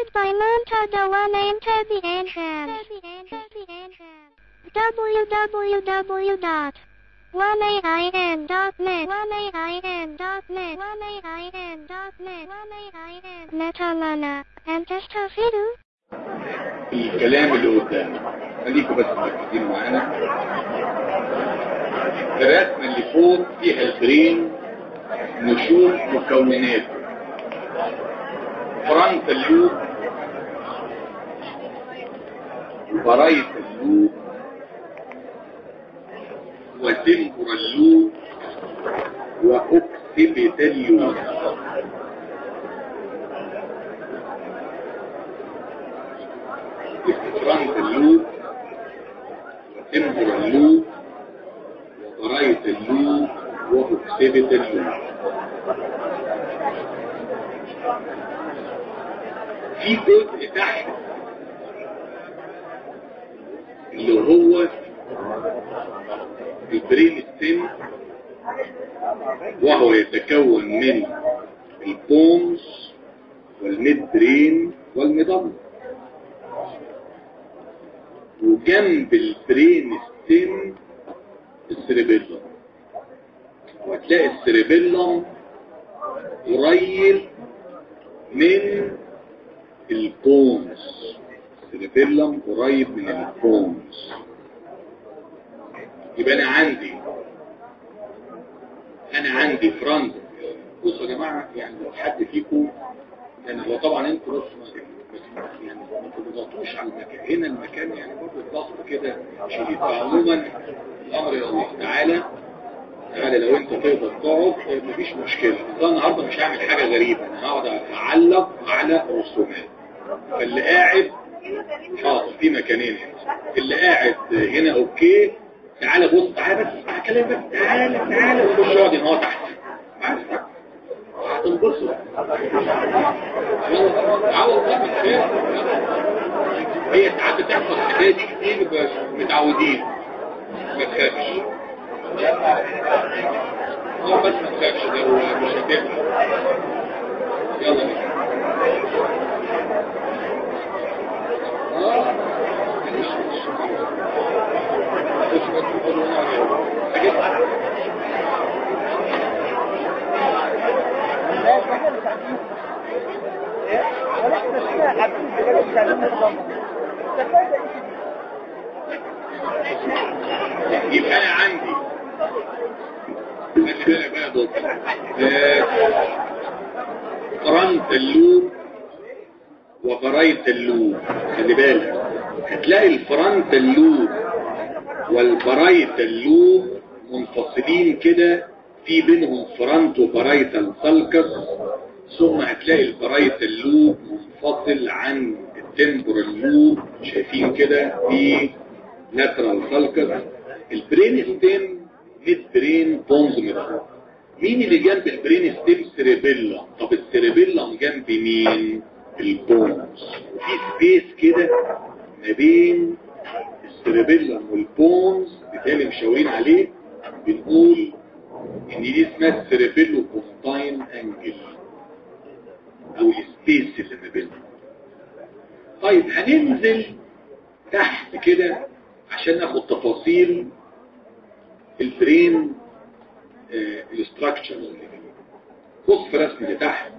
Recorded by Montada One and Tabby Anham. www.1aim.net 1aim.net 1aim.net 1aim Metalana and Testafidu. الكلام اللي قدامنا خليكم بس مركزين معانا. الرسمة اللي فوق فيها البرين نشوف مكوناته frontal lobe. و parietal lobe و temporal lobe و occipital lobe frontal lobe و temporal lobe و parietal lobe و occipital lobe في جزء تحت اللي هو ال brain stem وهو يتكون من ال pons وال mid brain وال medulla وجنب البرين ستيم السريبيلم وهتلاقي السريبيلم قريب من البونز. السيربيلم قريب من البونز يبقى أنا عندي أنا عندي front بصوا يا جماعة يعني لو حد فيكم يعني هو طبعا أنتوا بس يعني ما تضغطوش على المكان. هنا المكان يعني برضه الضغط كده شديد. فعموما الأمر إلى الله تعالى تعالى لو انت تقدر تقعد مفيش مشكلة. أنا النهارده مش هعمل حاجة غريبة. أنا هقعد اعلق على رسومات فاللي قاعد حاضر في مكانين. هنا اللي قاعد هنا أوكي تعالى بص تعالى بس اسمع كلام بس تعالى تعالى وخش اقعد هنا تحت. هتنبسط. هي ساعات بتحصل حاجات كتير متعودين. ما تخافش. هو بس ما تخافش ده مش هتفرق يلا بينا. يبقى أنا عندي خلي بالك بقى frontal lobe. و parietal lobe خلي بالك. هتلاقي ال frontal lobe وال parietal lobe منفصلين كده. في بينهم fronto parietal sulcus ثم هتلاقي ال parietal lobe منفصل عن ال temporal lobe شايفين كده؟ في lateral sulcus ال brain stem mid brain pons medulla مين اللي جنب ال brain stem cerebellum طب ال cerebellum جنب مين؟ ال pons. وفي space كده ما بين ال cerebellum وال pons بالتالي مشاورين عليه. بنقول إن دي اسمها ال cerebello pontine angle أو ال space اللي ما بينهم. طيب هننزل تحت كده عشان ناخد تفاصيل ال brain ال structure بص في رسم اللي تحت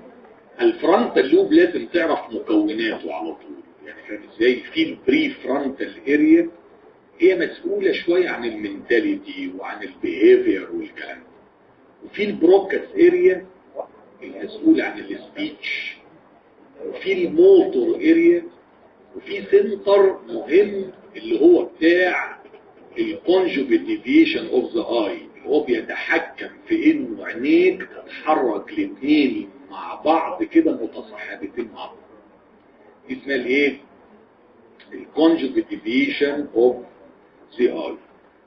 ال frontal lobe لازم تعرف مكوناته على طول. يعني فاهم إزاي في ال pre frontal area هي مسؤولة شوية عن ال mentality وعن ال behavior والكلام ده. وفي ال Broca's area المسؤولة عن ال speech. وفي ال motor area وفي center مهم اللي هو بتاع ال conjugate deviation of the eye اللي هو بيتحكم في إنه عينيك تتحرك الاثنين مع بعض كده متصاحبتين مع بعض. دي اسمها الايه؟ ال conjugate of the eye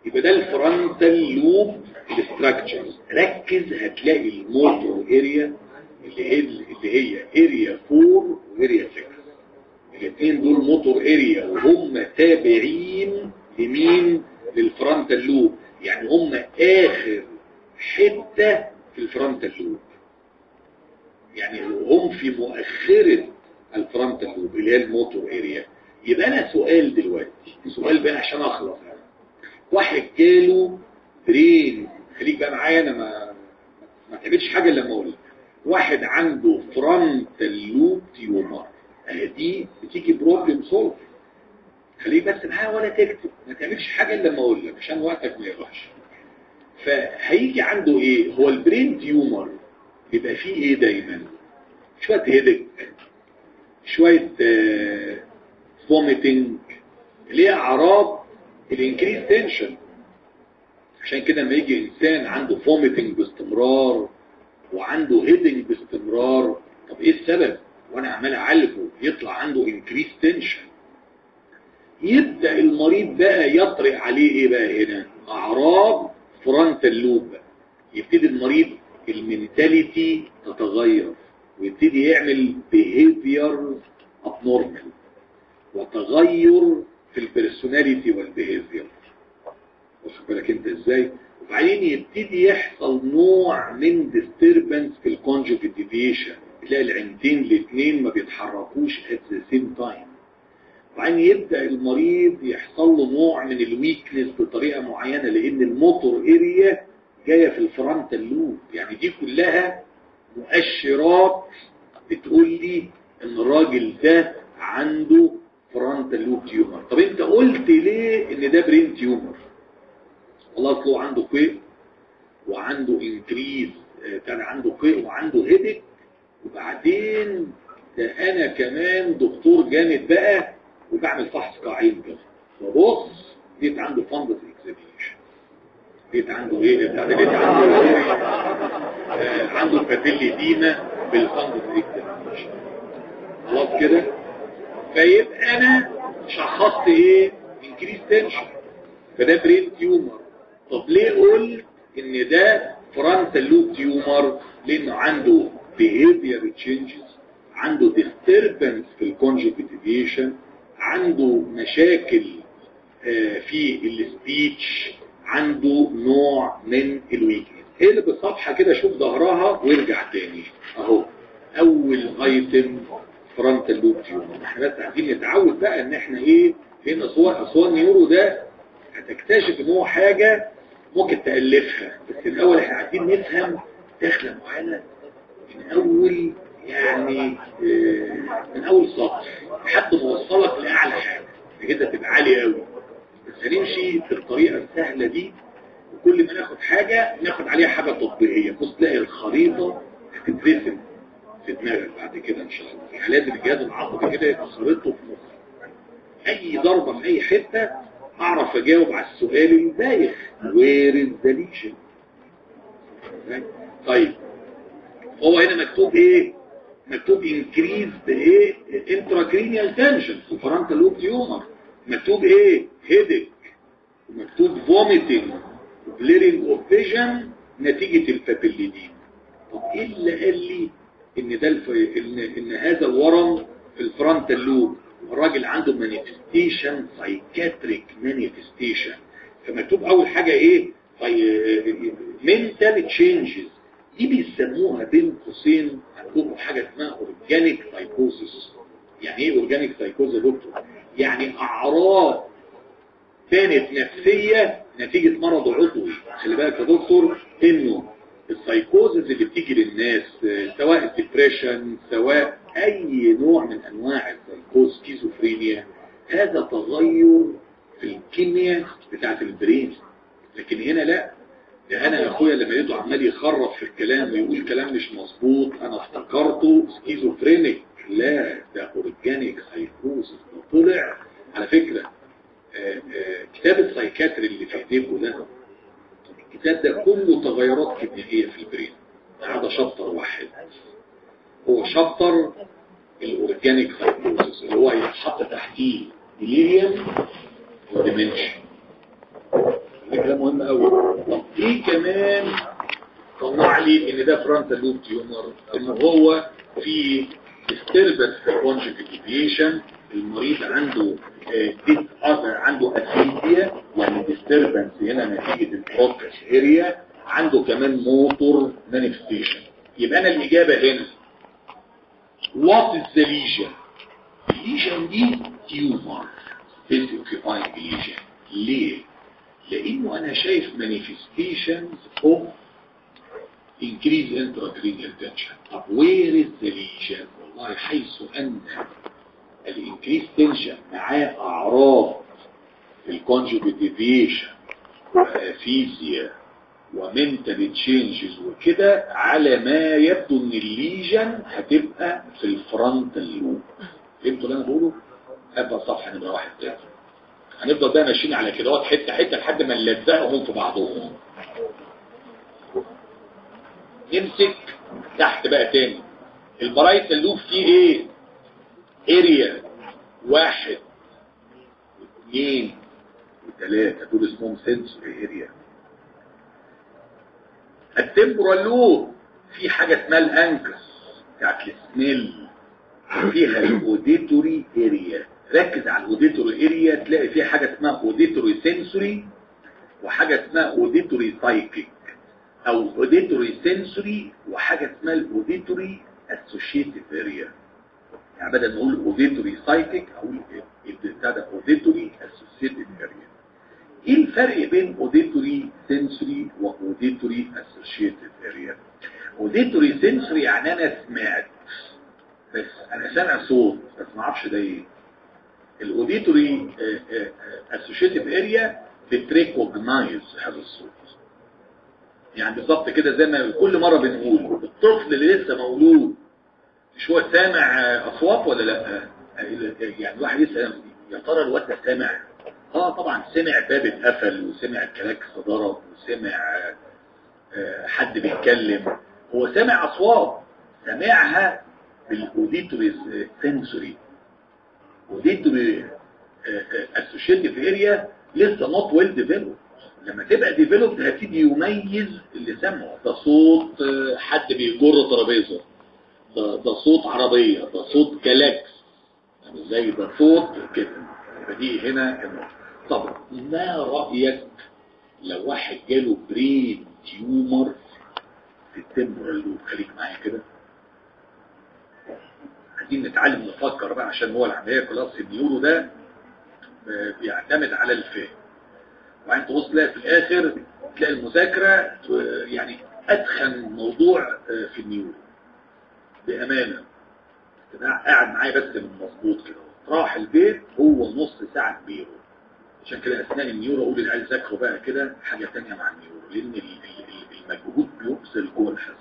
يبقى ده ال frontal lobe ال structures ركز هتلاقي ال motor area اللي هي اللي هي area 4 و area 6 الاثنين دول motor area وهم تابعين لمين؟ لل frontal lobe يعني هم آخر حتة في ال frontal lobe يعني هم في مؤخرة ال frontal lobe اللي هي ال motor area يبقى أنا سؤال دلوقتي سؤال بقى عشان أخلص يعني. واحد جاله brain خليك بقى معايا أنا ما ما تعملش حاجة إلا لما أقول. واحد عنده frontal lobe tumor دي بتيجي problem solve خليك بس معايا ولا تكتب ما تعملش حاجة إلا لما أقول لك عشان وقتك ما يروحش. فهيجي عنده إيه؟ هو ال brain tumor. بيبقى فيه إيه دايما؟ شوية headache شوية vomiting اللي هي أعراض ال increase tension عشان كده لما يجي إنسان عنده vomiting باستمرار وعنده headache باستمرار طب إيه السبب؟ وأنا عمال أعالجه يطلع عنده increase tension يبدأ المريض بقى يطرأ عليه إيه بقى هنا؟ أعراض frontal lobe يبتدي المريض ال mentality تتغير. ويبتدي يعمل behavior abnormal وتغير في ال personality وال behavior واخد بالك انت إزاي؟ وبعدين يبتدي يحصل نوع من disturbance في ال conjugate deviation تلاقي العينتين الاثنين ما بيتحركوش at the same time. وبعدين يبدأ المريض يحصل له نوع من ال weakness بطريقة معينة لأن ال motor area جاية في ال frontal lobe يعني دي كلها مؤشرات بتقول لي إن الراجل ده عنده frontal lobe tumor. طب أنت قلت ليه إن ده brain tumor؟ والله اصله عنده قيء وعنده increase كان عنده قيء وعنده headache وبعدين ده أنا كمان دكتور جامد بقى وبعمل فحص قاعين كده. وبص لقيت عنده fundus examination لقيت عنده إيه؟ بتاع ده لقيت عنده آه عنده papilledema بال fundus examination خلاص كده؟ فيبقى أنا شخصت إيه؟ increase tension. فده brain tumor طب ليه قلت إن ده frontal lobe tumor لأنه عنده behavior changes عنده disturbance في ال conjugate deviation عنده مشاكل آه في ال speech عنده نوع من ال weakness اقلب الصفحة كده شوف ظهرها وارجع تاني. اهو أول item frontal lobe tumor إحنا بس عايزين نتعود بقى إن إحنا إيه هنا صور اصوات neuro ده هتكتشف إن هو حاجة ممكن تألفها. بس الأول إحنا عايزين نفهم داخله معانا من أول يعني آه من أول سطر لحد ما وصلك لأعلى حاجة. كده تبقى عالية قوي بس هنمشي في الطريقة السهلة دي وكل ما ناخد حاجة ناخد عليها حاجة تطبيقية. بص تلاقي الخريطة هتترسم في دماغك بعد كده إن شاء الله. يعني لازم الجهاز العصبي كده يبقى خريطته في مخك. أي ضربة في أي حتة أعرف أجاوب على السؤال البايخ. where lesion طيب هو هنا مكتوب إيه؟ مكتوب increase إيه intracranial tension في frontal lobe tumor مكتوب إيه؟ headache ومكتوب vomiting blurring of vision نتيجة ال papilledema طب إيه اللي قال لي إن ده الف... ان إن هذا الورم في ال frontal lobe الراجل عنده manifestation psychiatric manifestation فمكتوب أول حاجة إيه؟ mental changes دي بيسموها بين قوسين. عندكم حاجة اسمها organic psychosis يعني إيه organic psychosis يا دكتور يعني أعراض كانت نفسية نتيجة مرض عضوي. خلي بالك يا دكتور إنه السايكوزز اللي بتيجي للناس سواء ال depression سواء أي نوع من أنواع ال psychosis schizophrenia هذا تغير في الكيمياء بتاعت ال brain لكن هنا لا. ده أنا يا أخويا لما لقيته عمال يخرف في الكلام ويقول كلام مش مظبوط أنا افتكرته schizophrenic لا ده organic psychosis طلع على فكرة آآ آآ كتاب ال psychiatry اللي في ايديكم ده الكتاب ده كله تغيرات كيميائية في ال brain. هذا chapter واحد. هو chapter ال organic psychosis اللي هو يتحط تحتيه delirium و dementia ده كلام مهم قوي طب إيه كمان طلع لي إن ده frontal lobe tumor إن هو في disturbance في conjugation المريض عنده ديت اذر عنده اسيديا يعني disturbance. هنا نتيجة ال Broca's area عنده كمان motor manifestation يبقى أنا الإجابة هنا. What is the lesion? ال lesion دي tumor space occupying lesion ليه؟ لأنه أنا شايف manifestations of increase intracranial tension. طب where is the lesion? والله حيث أن ال increase tension معاه أعراض ال conjugate deviation و aphasia و mental changes وكده على ما يبدو إن ال lesion هتبقى في ال frontal lobe فهمتوا اللي أنا بقوله؟ هبقى صفحة نمرة واحد تاني. هنفضل بقى ماشيين على كده. حتة حتة لحد ما نلزقهم في بعضهم. نمسك تحت بقى تاني. ال parietal lobe فيه إيه؟ area واحد. اثنين. وثلاثة. دول اسمهم sensory area ال temporal lobe في حاجة اسمها ال uncus بتاعت السميل فيها ال auditory area ركز على ال auditory area تلاقي فيها حاجة اسمها auditory sensory وحاجة اسمها auditory psychic أو auditory sensory وحاجة اسمها ال auditory associative area يعني بدل نقول auditory psychic أقول بتاع ده associative area إيه الفرق بين auditory sensory و auditory associative area auditory sensory يعني أنا سمعت بس أنا سامع صوت بس ما أعرفش ده إيه. ال auditory associative area بت recognize هذا الصوت. يعني بالظبط كده زي ما كل مرة بنقول الطفل اللي لسه مولود مش هو سامع أصوات ولا لا؟ يعني الواحد يسأل يا ترى الواد ده سامع؟ آه طبعا سمع باب اتقفل وسمع الكلاكس ضرب وسمع حد بيتكلم. هو سامع أصوات سامعها بال auditory sensory. auditory associative area لسه not well developed لما تبقى developed هتيجي يميز اللي سامعه. ده صوت حد بيجر ترابيزة. ده, صوت عربية ده صوت كلاكس يعني زي ده صوت كده فدي هنا النقطة. طب ما رأيك لو واحد جاله brain tumor في ال temporal lobe خليك معايا كده؟ عايزين نتعلم نفكر بقى عشان هو العملية كلها ال neuro ده بيعتمد على الفهم. وبعدين تبص تلاقي في الآخر تلاقي المذاكرة يعني ادخن موضوع في النيورو. بأمانة. قاعد معايا بس من مظبوط كده. راح البيت هو نص ساعة كبيره عشان كده أثناء النيورو أقول للعيال ذاكروا بقى كده حاجة ثانية مع النيورو لأن المجهود بيبذل جوه الحس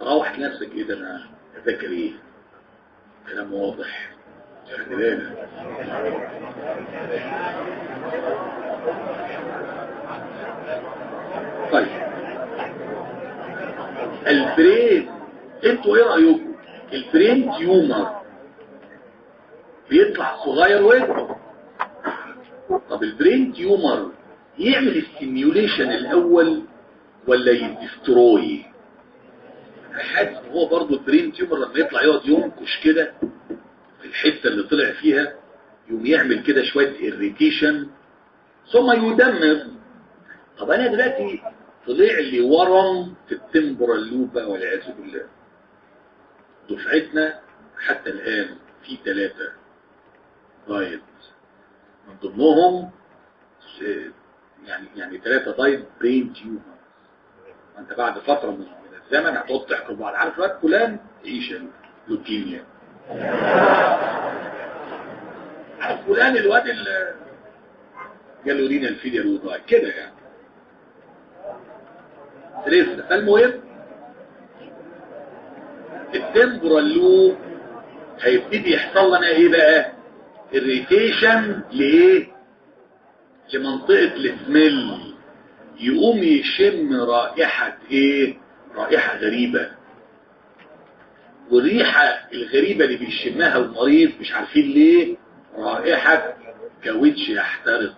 تروح لنفسك إيه ده أنا أذاكر إيه؟ كلام واضح. طيب. ال brain أنتوا إيه رأيكم؟ ال brain tumor بيطلع صغير ويكبر. طب ال brain tumor يعمل stimulation الأول ولا ي destroy؟ حاسس هو برضه ال brain tumor لما يطلع يقعد ينكش كده في الحتة اللي طلع فيها يقوم يعمل كده شوية irritation ثم يدمر. طب أنا دلوقتي طلع لي ورم في ال temporal lobe بقى والعياذ بالله. دفعتنا حتى الآن في ثلاثة died من ضمنهم يعني يعني ثلاثة died brain tumor انت بعد فترة من الزمن هتقعد تحكم بعض عارف الواد فلان؟ تعيش لوكيميا عارف فلان الواد اللي جاله renal failure وضاع كده يعني. فالمهم ال temporal lobe هيبتدي يحصل لنا إيه بقى؟ irritation لإيه؟ لمنطقة السميل. يقوم يشم رائحة إيه؟ رائحة غريبة. والريحة الغريبة اللي بيشمها المريض مش عارفين ليه؟ رائحة كاوتش يحترق.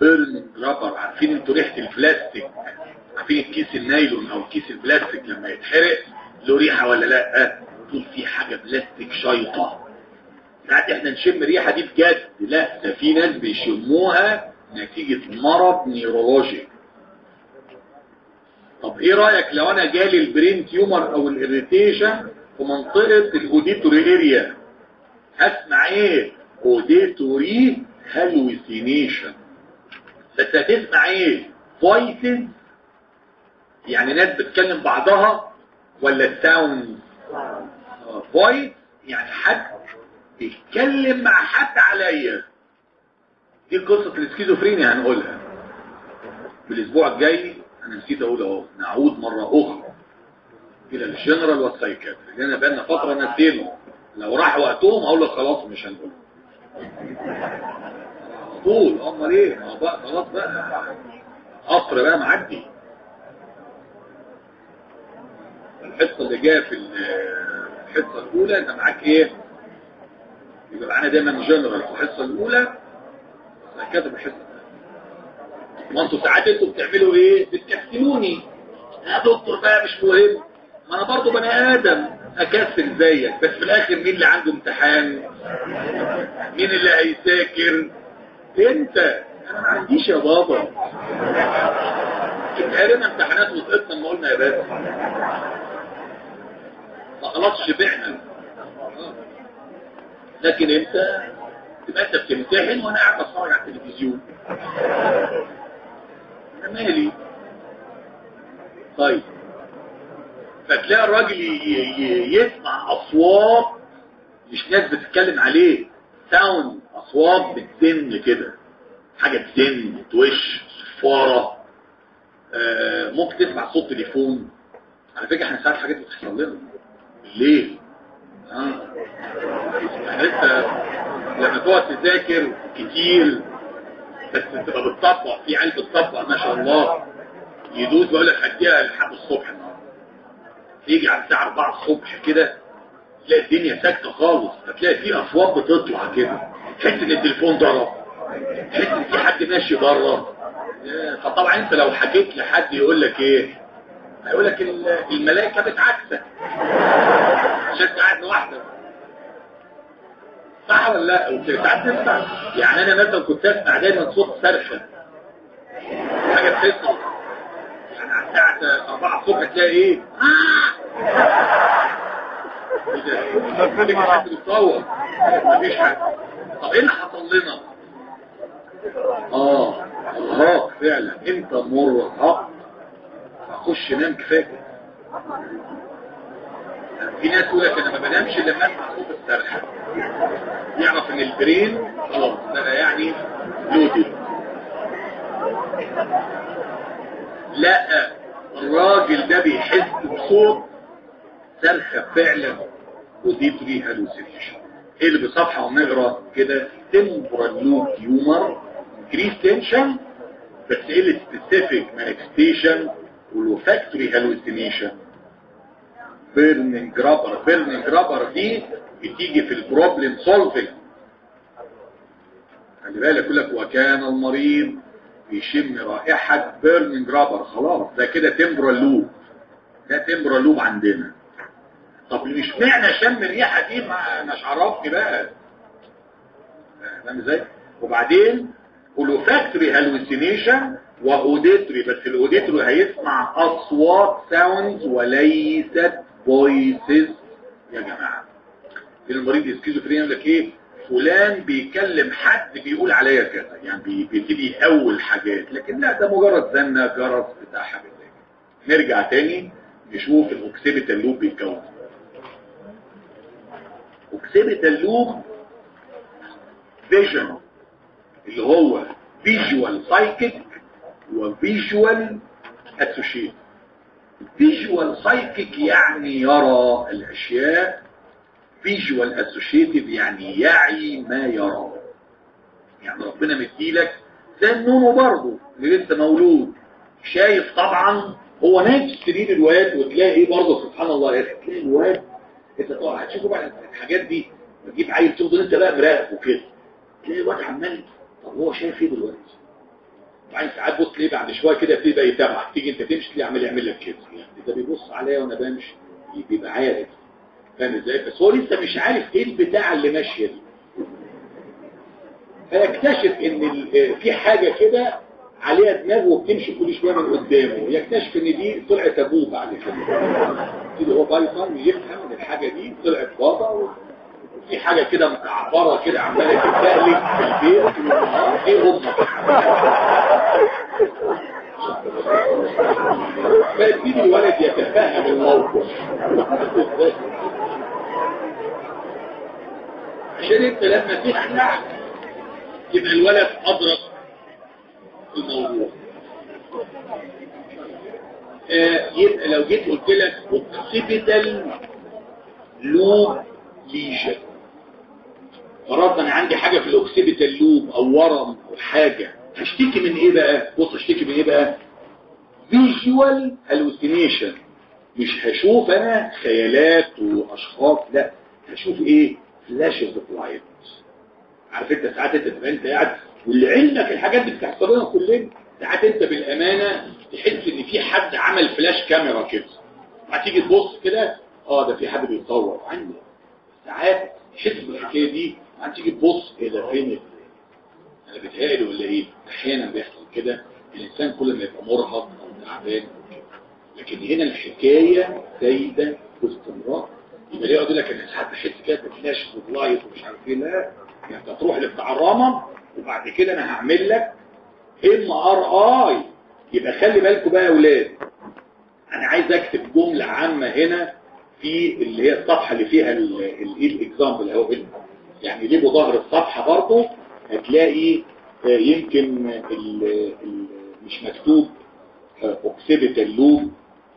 burned rubber عارفين أنتوا ريحة البلاستيك؟ عارفين الكيس النايلون أو كيس البلاستيك لما يتحرق؟ له ريحة ولا لا؟ طول في حاجة بلاستيك شايطة. ساعات إحنا نشم الريحة دي بجد لا ده في ناس بيشموها نتيجة مرض neurology طب إيه رأيك لو أنا جالي ال brain tumor أو ال irritation في منطقة ال auditory area هسمع إيه؟ auditory hallucination بس هتسمع إيه؟ voices. يعني ناس بتكلم بعضها ولا sound voice يعني حد بيتكلم مع حد عليا. دي قصة الاسكيزوفرينيا هنقولها. في الأسبوع الجاي أنا نسيت أقول أهو نعود مرة أخرى إلى ال general وال psychiatry لأن بقالنا فترة نسينه لو راح وقتهم أقول لك خلاص مش هنقول. طول. أمال إيه؟ ما بقى خلاص بقى. قطر بقى معدي. الحصة اللي جاية في الحصة الأولى أنت معاك إيه؟ يبقى معانا دايما جنرال في الحصة الأولى كاتب الحصة ما أنتوا ساعات أنتوا بتعملوا إيه؟ بتكسلوني يا دكتور بقى مش مهم. ما أنا برضه بني آدم. أكسل زيك. بس في الآخر مين اللي عنده امتحان؟ مين اللي هيذاكر؟ أنت. أنا ما عنديش يا بابا. اتقالنا امتحانات وسقطنا ما قلنا يا باشا ما خلاص شبعنا لكن انت تبقى انت بتمتحن وأنا قاعد بتفرج على التلفزيون. أنا مالي؟ طيب. فتلاقي الراجل يسمع أصوات مش ناس بتتكلم عليه. ساوند أصوات بتزن كده. حاجة تزن توش صفارة. آه ممكن تسمع صوت تليفون. على فكرة إحنا ساعات حاجات بتحصل لنا. بالليل آه. يعني انت لما تقعد تذاكر كتير بس تبقى بتطبق في عيال بتطبق ما شاء الله. يدوس بيقول لك هديها لحد الصبح. يجي على الساعة 4 الصبح كده تلاقي الدنيا ساكتة خالص. هتلاقي في أصوات بتطلع كده. تحس إن التليفون ضرب. تحس إن في حد ماشي بره. فطبعا أنت لو حكيت لحد يقول لك إيه؟ هيقول لك الملائكة بتعكسك. عشان قاعد لوحدك. صح ولا لا؟ وساعات يعني أنا مثلا كنت أسمع دايما صوت صرخه حاجة بتسمع يعني على الساعة 4 الصبح تلاقي إيه؟ مفيش حد بيتصور مفيش حد طب إيه اللي حصل لنا؟ آه ارهاق فعلا. أنت مرهق. اخش نام كفاية. في ناس تقول لك أنا ما بنامش الا لما اسمع صوت الصرخه يعرف إن البرين خلاص ده يعني لودد لا الراجل ده بيحس بصوت صرخه فعلا ودي هالوسينيشن إيه اللي بصفحه ونقرا كده temporal loop humor increase tension بس إيه السبيسيفيك manifestation والفاكتوري هالوسينيشن بيرنينج جرابر بيرنينج جرابر دي بتيجي في ال problem solving خلي بالك يقول لك وكان المريض يشم رائحة burning rubber خلاص ده كده temporal lobe ده temporal lobe عندنا. طب مش معنى شم الريحة دي؟ ما مش عرفني بقى. فاهم إزاي؟ وبعدين olfactory hallucination و auditory بس ال auditory هيسمع أصوات sounds وليست voices يا جماعة. المريض السكيزوفرينيا يقول لك إيه؟ فلان بيكلم حد بيقول عليا كذا. يعني بيبتدي يقول حاجات. لكن لا ده مجرد زنة جرس بتاع حاجة زي كده. نرجع تاني نشوف ال occipital lobe بيتكون. occipital lobe vision اللي هو visual psychic و visual associate visual psychic يعني يرى الأشياء. visual associative يعني يعي ما يرى. يعني ربنا مديلك زي النونو برضه اللي لسه مولود. شايف طبعا هو نفس سرير الواد وتلاقي إيه برضه سبحان الله يا تلاقي الواد أنت طبعا هتشوفوا بقى الحاجات دي. تجيب عيل تفضل أنت بقى مراقبه كده تلاقي الواد عمال طب هو شايف إيه دلوقتي؟ وبعدين ساعات بص ليه بعد شوية كده يبتدي يتابعك. تيجي انت تمشي تلاقيه عمال يعمل لك كده. يعني ده بيبص عليا وأنا بمشي. بيبقى عارف فاهم إزاي؟ بس هو لسه مش عارف إيه البتاع اللي ماشية دي. فيكتشف ان في حاجة كده عليها دماغ وبتمشي كل شوية من قدامه. يكتشف ان دي طلعت أبوه بعد كده. كده هو بايثون يفهم إن الحاجة دي طلعت بابا في حاجة كده مكعبرة كده عمالة تتقلب في البيت إيه أمك فيبتدي الولد يتفهم الموقف. عشان انت لما تخلع يبقى الولد أدرك الموضوع. آه يبقى لو جيت قلت لك اوكسيبيتال lobe lesion فرضنا أنا عندي حاجة في ال occipital lobe أو ورم أو حاجة. هشتكي من إيه بقى؟ بص هشتكي من إيه بقى؟ visual hallucination مش هشوف أنا خيالات وأشخاص لا. هشوف إيه؟ flashes of light عارف أنت ساعات أنت تبقى أنت قاعد ولعلمك الحاجات دي بتحصل لنا كلنا ساعات أنت بالأمانة تحس إن في حد عمل فلاش كاميرا كده. هتيجي تبص كده آه ده في حد بيصور عندي ساعات تحس بالحكاية دي هتيجي تبص ده فين أنا بتهيألي ولا إيه أحيانا بيحصل كده الإنسان كل ما يبقى مرهق أو تعبان لكن هنا الحكاية زايده باستمرار يبقى ليه يقول لك أنا ساعات بحس كده ب flash و light ومش عارف إيه لا. يعني أنت تروح لبتاع الرمد وبعد كده أنا هعمل لك MR I يبقى خلي بالكم بقى يا أولاد. أنا عايز أكتب جملة عامة هنا في اللي هي الصفحة اللي فيها الايه ال example اهو يعني جيبوا ظهر الصفحه برضه هتلاقي يمكن ال ال مش مكتوب occipital lobe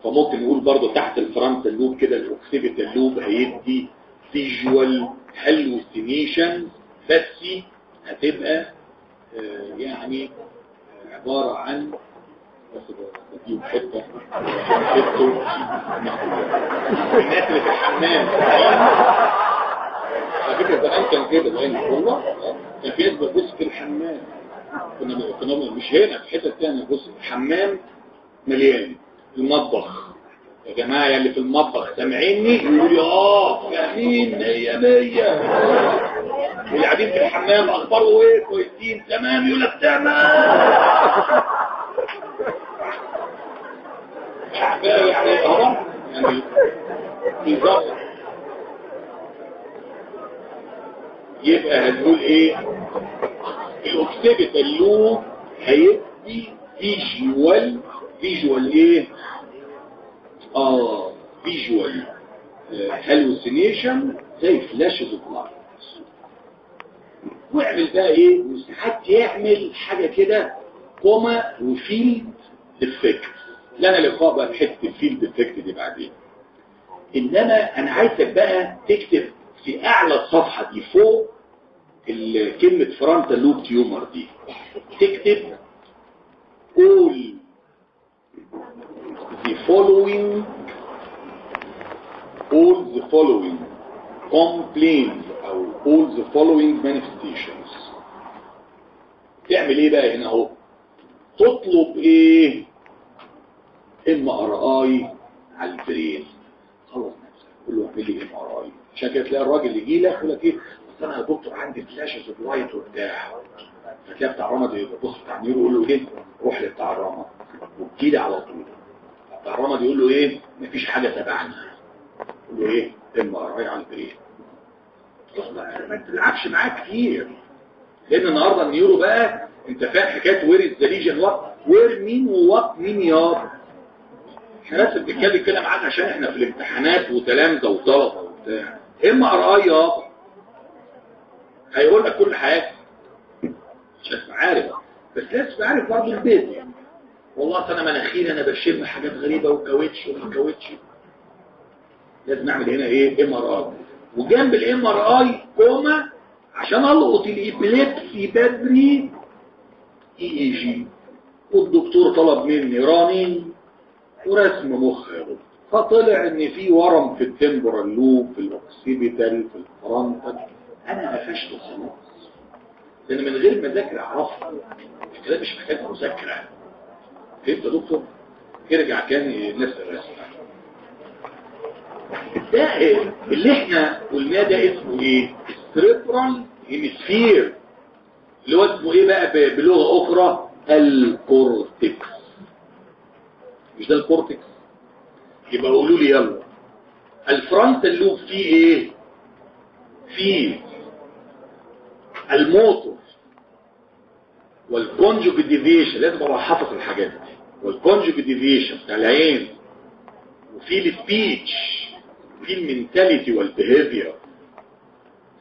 فممكن نقول برضه تحت ال frontal lobe كده ال occipital lobe هيدي visual hallucination بس هتبقى يعني عبارة عن بس بديهم حتة حتة. الناس اللي في الحمام. على فكرة زمان كان كده باين والله كان في ناس بتبص في الحمام كنا كنا مش هنا في حتة تانية. بص الحمام مليان. المطبخ. يا جماعة اللي في المطبخ سامعيني؟ يقولوا لي آه فاهمين مية مية. واللي قاعدين في الحمام اخباره إيه كويسين. تمام. يقول لك تمام. يعني يعني بالظبط. يبقى هنقول إيه؟ ال occipital lobe هيدي visual visual إيه؟ آه visual hallucination زي flashes of light واعمل بقى إيه؟ وساعات يعمل حاجة كده comma و field defect لا أنا لقاء بقى في حتة ال field defect دي بعدين. إنما أنا عايزك بقى تكتب في أعلى الصفحه دي فوق كلمة frontal lobe tumor دي. تكتب all the following all the following complaints أو all the following manifestations. تعمل إيه بقى هنا أهو؟ تطلب إيه؟ MRI على ال brain. خلص نفسك قول له اعمل لي MRI عشان كده تلاقي الراجل يجي لك يقول لك إيه؟ بس أنا يا دكتور عندي flashes of light وبتاع. فتلاقي بتاع الرمد يبص بتاع ال neuro يقول له إيه؟ روح لبتاع الرمد وتجيلي على طول. بتاع الرمد يقول له إيه؟ مفيش حاجة تبعنا. يقول له إيه؟ MRI على ال brain ما تلعبش معاه كتير. لأن النهارده ال neuro بقى أنت فاهم حكاية where is the lesion what where مين و what مين يابا إحنا بس بنتكلم كده معاك عشان إحنا في الامتحانات وتلامذه وطلبة وبتاع. MRI يابا؟ هيقول لك كل حاجة. مش عارف بس لازم عارف برضه البيت. والله أنا مناخيري أنا بشم حاجات غريبة وكاوتش وما كاوتش. لازم أعمل هنا إيه؟ MRI وجنب ال MRI comma عشان القط ال epilepsy بدري. EEG والدكتور طلب مني رانين ورسم مخ يا دكتور. فطلع إن في ورم في ال temporal lobe في ال occipital في ال frontal أنا قفشته خلاص لأن من غير ما اذاكر أعرفها. الكلام مش محتاج مذاكرة. فهمت يا دكتور؟ ارجع كان نفس الرسم ده اللي إحنا قلناه ده اسمه إيه؟ ال cerebral hemisphere اللي هو اسمه إيه بقى؟ بلغة أخرى ال cortex. مش ده ال cortex؟ يبقى قولوا لي يلا. ال frontal lobe فيه إيه؟ في ال motor وال conjugate deviation لازم أبقى حافظ الحاجات دي. وال conjugate deviation بتاع العين. وفي ال speech وفي ال mentality وال behavior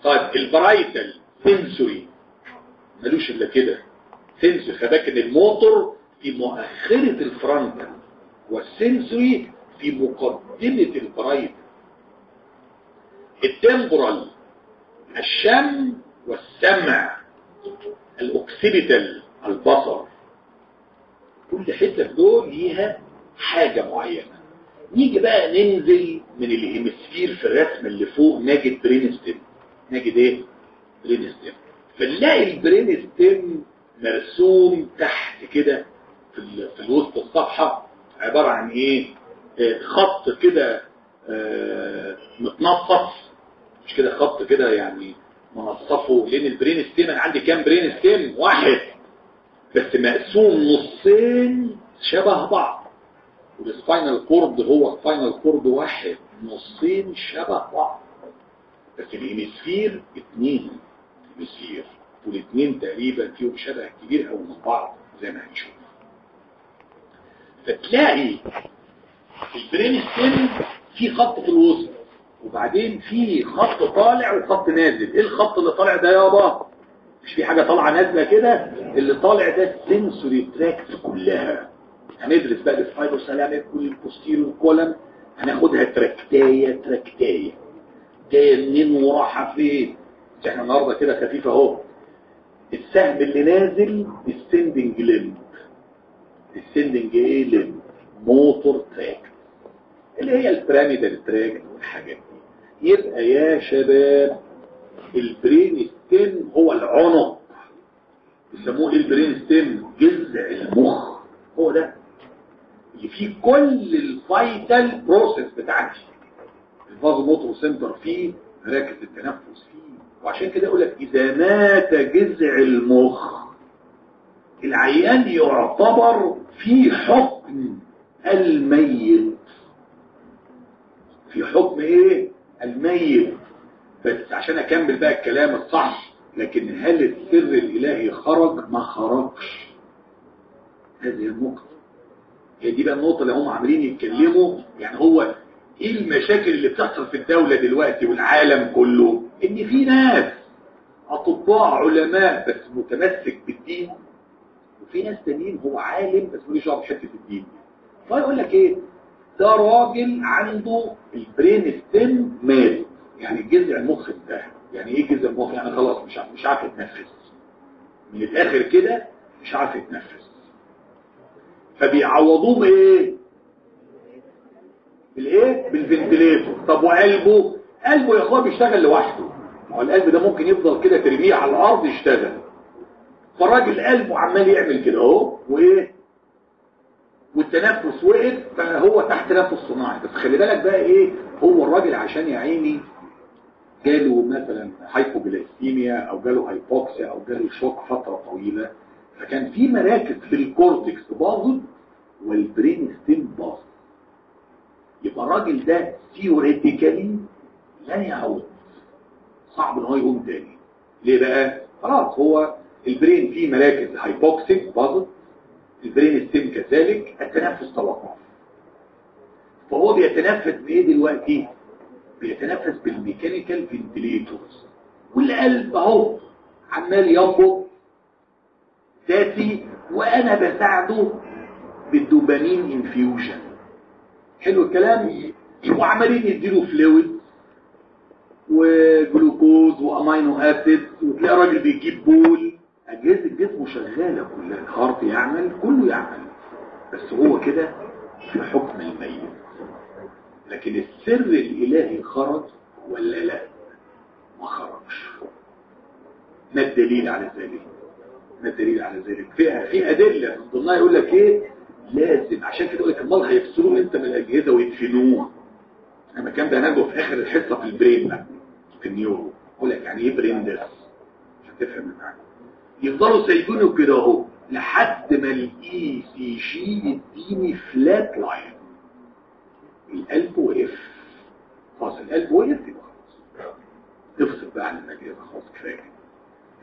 طيب ال parietal sensory ملوش إلا كده. sensory إن الموتور في مؤخرة ال frontal وال sensory في مقدمة ال parietal ال temporal الشم والسمع ال occipital البصر. كل حتة في دول ليها حاجة معينة. نيجي بقى ننزل من ال hemisphere في الرسم اللي فوق نجد brain stem. نجد إيه؟ brain stem. فنلاقي ال brain stem مرسوم تحت كده في. في الوسط الصفحة. عبارة عن إيه؟ خط كده آه متنصف مش كده خط كده يعني منصفه لأن ال brain stem أنا عندي كام brain stem؟ واحد. بس مقسوم نصين شبه بعض. وال spinal cord هو spinal cord واحد نصين شبه بعض. بس ال hemisphere اتنين hemisphere والاثنين تقريبا فيهم شبه كبير قوي من بعض زي ما هنشوف. فتلاقي ال brain stem في خط في الوسط وبعدين في خط طالع وخط نازل. إيه الخط اللي طالع ده يابا مش في حاجة طالعة نازلة كده؟ اللي طالع ده ال sensory tract كلها. هندرس بقى ال spinothalamic وال posterior column هناخدها تراكتاية تراكتاية جاية منين وراحة فين؟ إحنا النهاردة كده خفيفة أهو. السهم اللي نازل ال descending limb ال descending إيه limb motor tract اللي هي ال pyramidal tract والحاجات دي. يبقى يا شباب ال brain stem هو العنق. يسموه إيه ال brain stem جذع المخ. هو ده. اللي فيه كل ال vital process بتاعتي ال vasomotor center فيه مراكز التنفس فيه. وعشان كده يقول لك إذا مات جذع المخ العيان يعتبر في حكم الميت. في حكم إيه؟ الميت. بس عشان أكمل بقى الكلام الصح لكن هل السر الإلهي خرج؟ ما خرجش. هذه النقطة. هي دي بقى النقطة اللي هم عاملين يتكلموا. يعني هو إيه المشاكل اللي بتحصل في الدولة دلوقتي والعالم كله؟ إن في ناس أطباء علماء بس متمسك بالدين وفي ناس تانيين هو عالم بس ملوش دعوة بحتة الدين. فيقول لك إيه؟ ده راجل عنده ال brain stem مات يعني جذع المخ انتهى يعني إيه جذع المخ؟ يعني خلاص مش عارف مش عارف يتنفس. من الآخر كده مش عارف يتنفس. فبيعوضوه بإيه؟ بالإيه؟ بالفنتليتور طب وقلبه؟ قلبه يا أخويا بيشتغل لوحده. ما هو القلب ده ممكن يفضل كده ترميه على الأرض يشتغل. فالراجل قلبه عمال يعمل كده أهو. وإيه؟ والتنفس وقف فهو تحت تنفس صناعي. بس خلي بالك بقى إيه؟ هو الراجل عشان يا عيني جاله مثلا hypoglycemia أو جاله hypoxia أو جاله shock فترة طويلة فكان في مراكز في ال cortex باظت وال brain stem باظ يبقى الراجل ده theoretically لن يعود صعب إن هو يقوم تاني. ليه بقى؟ خلاص هو ال brain فيه مراكز hypoxic باظت ال brain stem كذلك؟ التنفس توقف فهو بيتنفس بإيه دلوقتي؟ بيتنفس بال mechanical ventilators والقلب أهو عمال ينبض ذاتي وأنا بساعده بال dopamine infusion حلو الكلام؟ وعمالين يديله fluid وجلوكوز و amino acid وتلاقي راجل بيجيب بول. اجهزه الجسم شغالة كلها ال heart يعمل كله يعمل. بس هو كده في حكم الميت. لكن السر الإلهي خرج ولا لا؟ ما خرجش. ما الدليل على ذلك؟ ما الدليل على ذلك؟ في في أدلة من ضمنها يقول لك إيه؟ لازم عشان كده يقول لك امال هيفصلوه انت من الأجهزة ويدفنوه. اما كان ده هناخده في آخر الحصة في ال brain بقى في ال neuro. يقول لك يعني إيه brain death عشان تفهم المعنى. يفضلوا سايبينه كده اهو لحد ما ال ECG يديني flat line القلب وقف. خلاص القلب وقف يبقى خلاص. افصل بقى عن الاجهزه خلاص كفاية.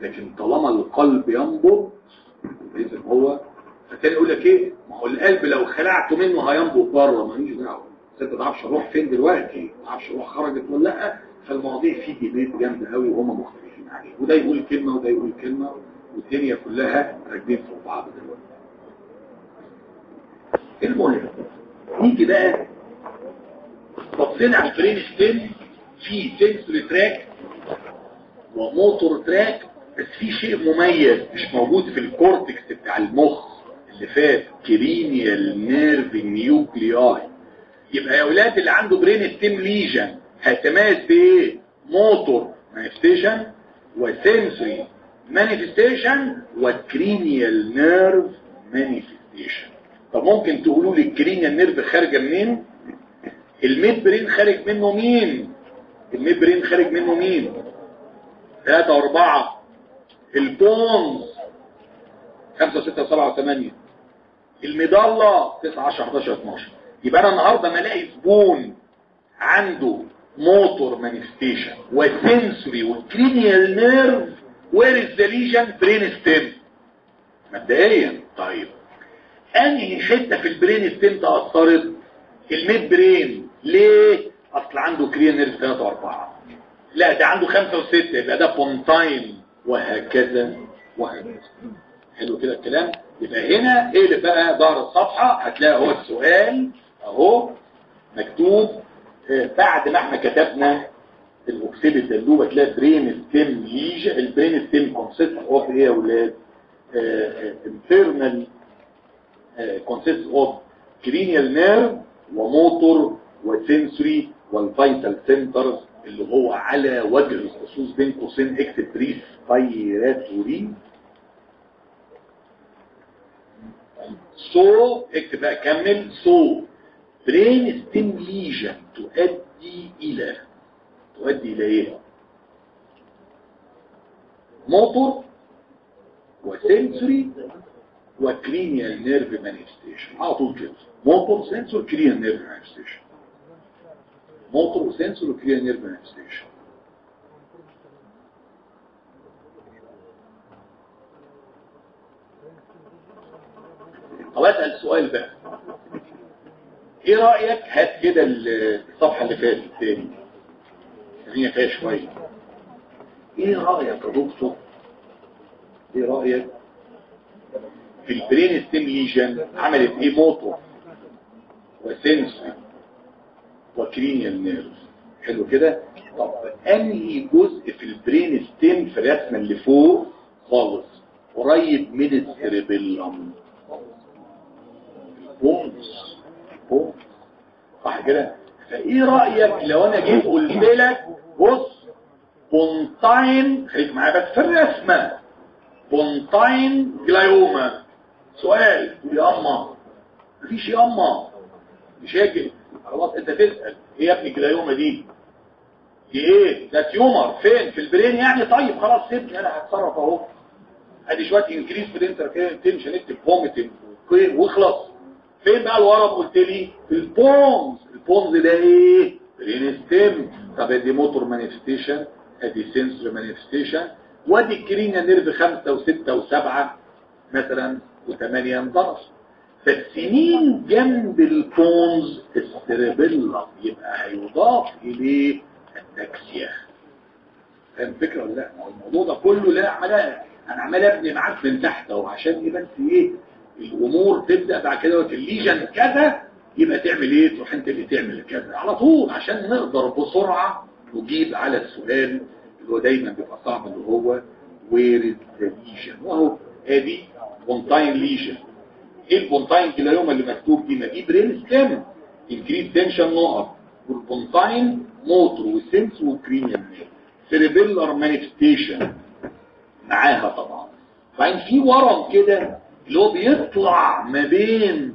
لكن طالما القلب ينبض اذا هو فكان يقول لك إيه؟ ما هو القلب لو خلعته منه هينبض بره. ماليش دعوة. انت ما تعرفش الروح فين دلوقتي؟ ما تعرفش الروح خرجت ولا لأ؟ فالمواضيع فيه debate جامدة قوي وهم مختلفين عليه. وده يقول كلمة وده يقول كلمة. والدنيا كلها راكبين فوق بعض دلوقتي. المهم نيجي بقى بصينا على ال brain stem في sensory tract و motor tract بس في شيء مميز مش موجود في ال cortex بتاع المخ اللي فات cranial nerve nuclei يبقى يا أولاد اللي عنده brain stem lesion هيتميز بإيه؟ motor manifestation و sensory. manifestation و cranial nerve manifestation طب ممكن تقولوا لي ال cranial nerve خارجة منين؟ ال midbrain خارج منه مين؟ ال midbrain خارج منه مين؟ ثلاثة واربعة ال pons. خمسة وستة وسبعة وثمانية ال medulla. تسعة عشر 11 12 يبقى أنا النهاردة ما ألاقي زبون عنده motor manifestation و sensory وال cranial nerve where is the lesion brain stem مبدئيا. طيب. أنهي حتة في ال brain stem تأثرت؟ ال midbrain ليه؟ أصل عنده cranial nerve 3 و4 لا ده عنده 5 و6 يبقى ده pontine وهكذا وهكذا. حلو كده الكلام؟ يبقى هنا إيه اللي بقى ظهر الصفحة. هتلاقي هو السؤال. أهو. مكتوب. بعد ما إحنا كتبنا ال occipital lobe تلاقي brain stem lesion ال brain stem consist of إيه يا أولاد؟ internal consist of cranial nerve و motor و sensory وال vital centers اللي هو على وجه الخصوص بين قوسين اكتب respiratory so اكتب بقى كمل. so brain stem lesion تؤدي إلى تؤدي إلى إيه motor و sensory و cranial nerve manifestation على طول كده motor sensory cranial nerve manifestation motor و sensory و cranial nerve manifestation طب اسال سؤال بقى. إيه رأيك؟ هات كده الصفحة اللي فاتت تاني. خلينا فيها شوية إيه رايك يا دكتور إيه رايك في ال brain stem lesion عملت إيه موتور و sensory و cranial nerve حلو كده؟ طب أنهي جزء في ال brain stem في الرسمة اللي فوق؟ خالص. قريب من ال cerebellum ال pons ال pons صح كده؟ فإيه رأيك لو أنا جيت قلت لك بص pontine خليك معايا بس في الرسمة pontine glioma. سؤال يا أما. مفيش يا أما. مش هيك؟ خلاص أنت تسأل. إيه يا ابني glioma دي؟ دي إيه؟ ده tumor فين؟ في ال brain يعني؟ طيب خلاص سيبني أنا هتصرف أهو. أدي شوية increase في ال inter tension اكتب vomiting واخلص فين بقى الورم قلت لي ال pons. ال pons ده إيه brain stem طب ادي motor manifestation ادي sensory manifestation وادي ال cranial nerve خمسة وستة وسبعة مثلا وثمانية انضرب فالسنين جنب ال pons ال cerebellum يبقى هيضاف اليه ال ataxia فاهم الفكرة ولا لا الموضوع ده كله أنا عمال أنا عمال ابني معاك من تحت اهو عشان إيه بس إيه الأمور تبدا بعد كده ال lesion كذا يبقى تعمل إيه؟ تروح أنت اللي تعمل كذا على طول عشان نقدر بسرعة نجيب على السؤال اللي هو دايما بيبقى صعب اللي هو where is lesion وهو أدي pontine lesion إيه ال pontine glioma اللي مكتوب دي ما دي brain stem increase tension نقط وال pontine motor وال sensory وال cranial cerebellar manifestation معاها طبعا. بعدين في ورم كده اللي هو بيطلع ما بين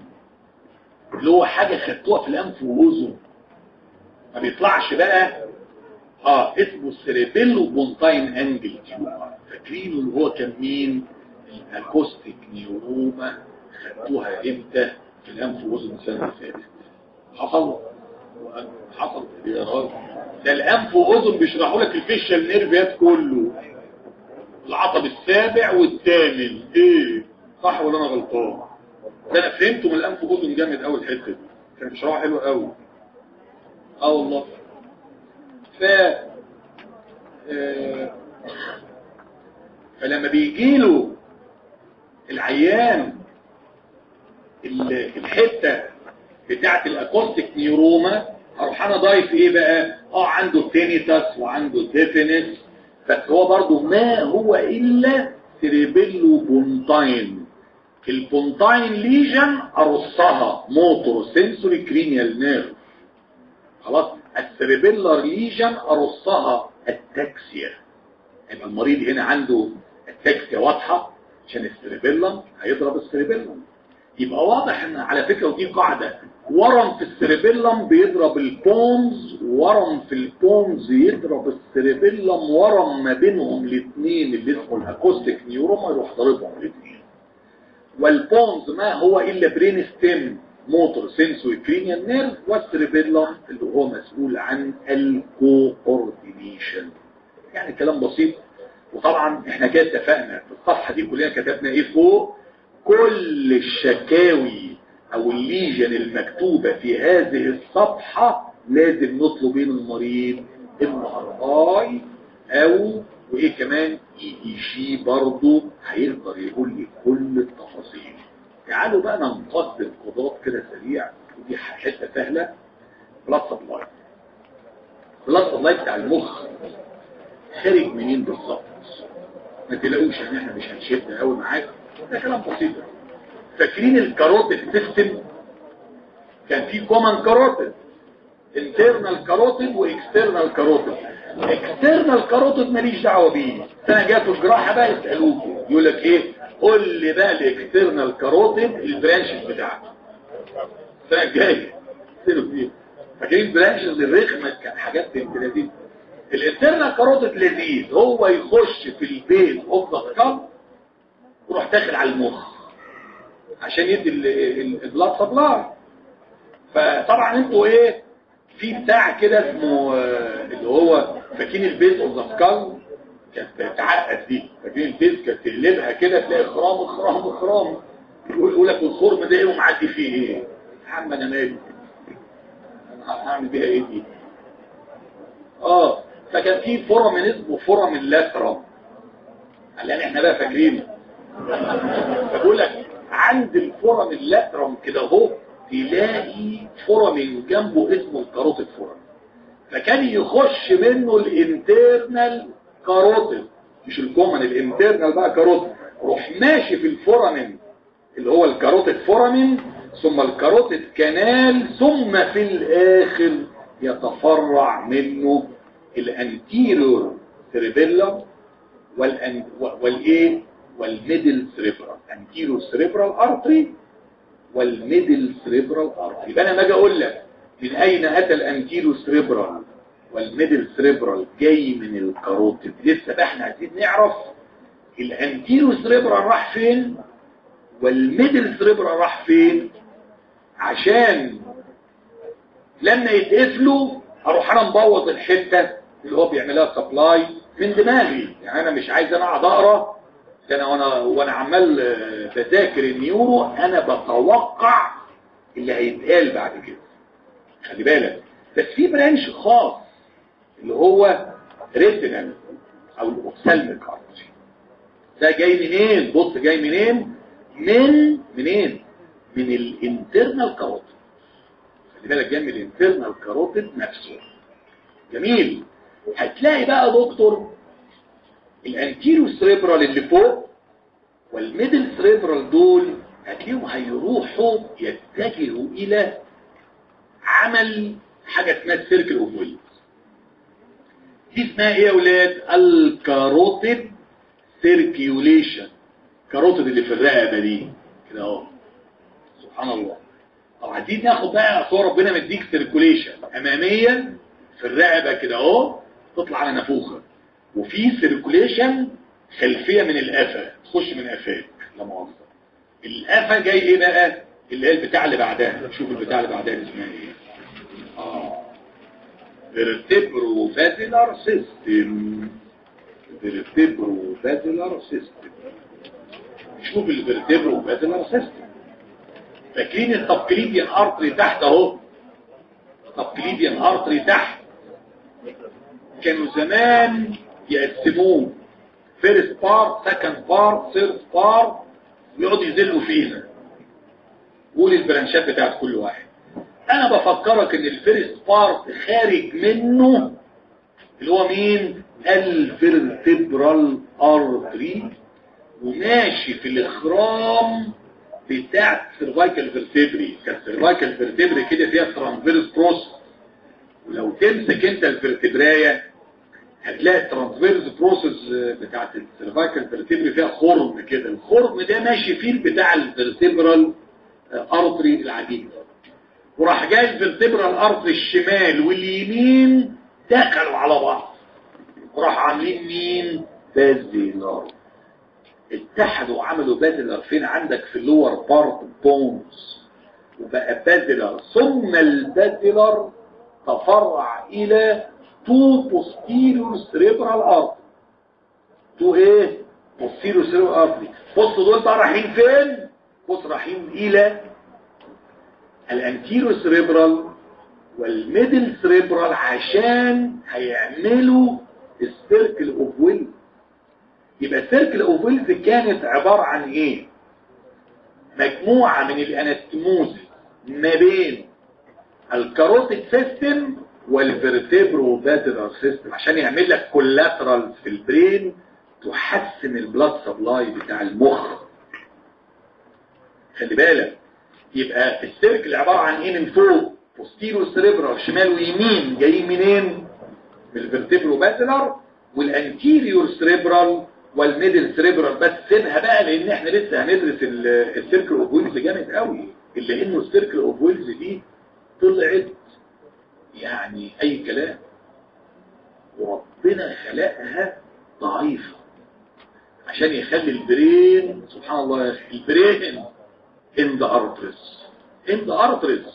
اللي هو حاجة خدتوها في الأنف وأذن. ما بيطلعش بقى. آه اسمه ال cerebello pontine angle فاكرينه اللي هو كان مين؟ ال acoustic neuroma خدتوها إمتى؟ في الأنف وأذن السنة اللي فاتت. حصل. حصل. يا راجل. ده الأنف واذن بيشرحوا لك ال facial nerve يات كله. العصب السابع والثامن. إيه؟ صح ولا أنا غلطان؟ ده أنا فهمته من الأنف واذن جامد قوي الحتة دي. كان بيشرحها حلو قوي آه والله. ف آه، فلما بيجي له العيان ال- الحتة بتاعت ال acoustic neuroma أروح أنا ضايف إيه بقى؟ آه عنده tinnitus وعنده deafness بس هو برضو ما هو إلا cerebello pontine ال pontine lesion أرصها motor sensory cranial nerve. خلاص؟ ال cerebellar lesion أرصها ال ataxia. يبقى المريض هنا عنده ال ataxia واضحة عشان ال cerebellum هيضرب ال cerebellum. يبقى واضح إن على فكرة ودي قاعدة. ورم في ال cerebellum بيضرب ال pons ورم في ال pons يضرب ال cerebellum ورم ما بينهم الاثنين اللي اسمه ال acoustic neuroma يروح ضاربهم الاثنين. وال pons ما هو إلا brain stem motor sensory cranial nerve وال cerebellum اللي هو مسؤول عن ال coordination يعني كلام بسيط. وطبعا إحنا كده اتفقنا في الصفحة دي كلنا كتبنا إيه فوق؟ كل الشكاوي أو ال lesion المكتوبة في هذه الصفحة لازم نطلب من المريض MRI أو وإيه كمان؟ EEG برضه هيقدر يقول لي كل التفاصيل. تعالوا بقى ننقض القضاء كده سريع ودي حتة سهلة. blood supply blood supply بتاع المخ. خارج منين بالظبط؟ ما تلاقوش ان إحنا مش هنشد قوي معاك. ده كلام بسيط. فاكرين ال carotid system كان في common carotid internal carotid و external carotid external carotid ماليش دعوة بيه. أنا في الجراحة بقى يسالوك يقول لك إيه؟ قول لي بقى ال external carotid ال branches بتاعته السنة الجايه فاكرين branches الرخمة حاجات بنت لذيذة. ال internal carotid لذيذ. هو يخش في ال base of the skull ويروح داخل على المخ. عشان يدي ال blood supply فطبعا أنتوا إيه؟ في بتاع كده اسمه اللي هو فاكرين the skull كانت بتعقد دي. فاكرين ال base كانت تقلبها كده تلاقي خرام خرام خرام. يقول لك الخرم ده إيه ومعدي فيه إيه؟ عم أنا مالي. أنا هعمل بيها إيه دي؟ آه. فكان في foramen اسمه foramen lacerum لأن إحنا بقى فاكرين فبقول لك عند ال foramen lacerum كده أهو تلاقي foramen جنبه اسمه ال carotid foramen فكان يخش منه ال internal carotid مش ال common ال internal بقى carotid روح ماشي في ال foramen اللي هو ال carotid foramen ثم ال carotid canal ثم في الآخر يتفرع منه ال anterior cerebral والأن... والإيه؟ وال middle cerebral anterior cerebral artery وال middle cerebral artery يبقى أنا ما أجي أقول لك من أين أتى ال anterior cerebral وال middle cerebral جاي من ال carotid. لسه بقى إحنا عايزين نعرف ال anterior cerebral راح فين وال middle cerebral راح فين؟ عشان لما يتقفلوا أروح أنا مبوظ الحتة اللي هو بيعملها supply من دماغي. يعني أنا مش عايز أنا أقعد أقرأ. أنا وأنا وأنا عمال بذاكر ال neuro أنا بتوقع اللي هيتقال بعد كده. خلي بالك. بس في branch خاص اللي هو retinal أو ال ophthalmic artery ده جاي منين؟ بص جاي منين؟ من منين؟ من ال internal carotid. خلي بالك جاي من ال internal carotid نفسه. جميل. هتلاقي بقى دكتور ال anterior cerebral اللي فوق وال middle cerebral دول هتلاقيهم هيروحوا يتجهوا إلى عمل حاجة اسمها ال circle of Willis دي اسمها إيه يا أولاد ال carotid circulation. carotid اللي في الرقبة دي. كده أهو. سبحان الله. طب عايزين ناخد بقى صور ربنا مديك circulation أمامية في الرقبة كده أهو. تطلع على نافوخة. وفي circulation خلفية من القفا. تخش من قفاك. لا مؤاخذة. القفا جاي إيه بقى؟ اللي هي البتاع اللي بعدها شوف البتاع اللي بعدها اسمها إيه. آه. Vertebro basilar system. Vertebro basilar system. شوف ال vertebro basilar system فاكرين ال subclavian artery تحت أهو؟ ال subclavian artery تحت. كانوا زمان يقسموه. first part second part third part ويقعدوا يذلوا فينا قول ال branch ات بتاعت كل واحد. أنا بفكرك إن ال first part خارج منه اللي هو مين؟ ال vertebral artery وماشي في الإخرام بتاع ال cervical vertebrae كان ال cervical vertebrae كده فيها transverse process ولو تمسك أنت ال vertebrae هتلاقي ال transverse process بتاعت ال cervical vertebrae فيها خرم كده. الخرم ده ماشي فيه بتاع ال vertebral artery العديد وراح جاي ال vertebral artery الشمال واليمين دخلوا على بعض. وراح عاملين مين؟ basilar اتحدوا وعملوا basilar. فين؟ عندك في ال lower part pons. وبقى basilar. ثم ال basilar تفرع إلى two posterior cerebral artery two إيه؟ posterior cerebral artery بصوا دول بقى رايحين فين؟ بص رايحين إلى ال anterior cerebral وال middle cerebral عشان هيعملوا ال circle of Willis يبقى ال circle of Willis كانت عبارة عن إيه؟ مجموعة من ال anastomosis ما بين ال carotid system وال vertebro basilar system عشان يعمل لك collateral في ال brain تحسن ال blood supply بتاع المخ. خلي بالك. يبقى ال circle عبارة عن إيه من فوق؟ posterior cerebral شمال ويمين جايين منين؟ من ال vertebro basilar وال anterior cerebral وال middle cerebral بس سيبها بقى لأن إحنا لسه هندرس ال circle of Willis جامد قوي. الا إنه ال circle of Willis دي طلعت يعني أي كلام. وربنا خلقها ضعيفة. عشان يخلي ال brain سبحان الله يا أخي ال brain end arteries. End arteries.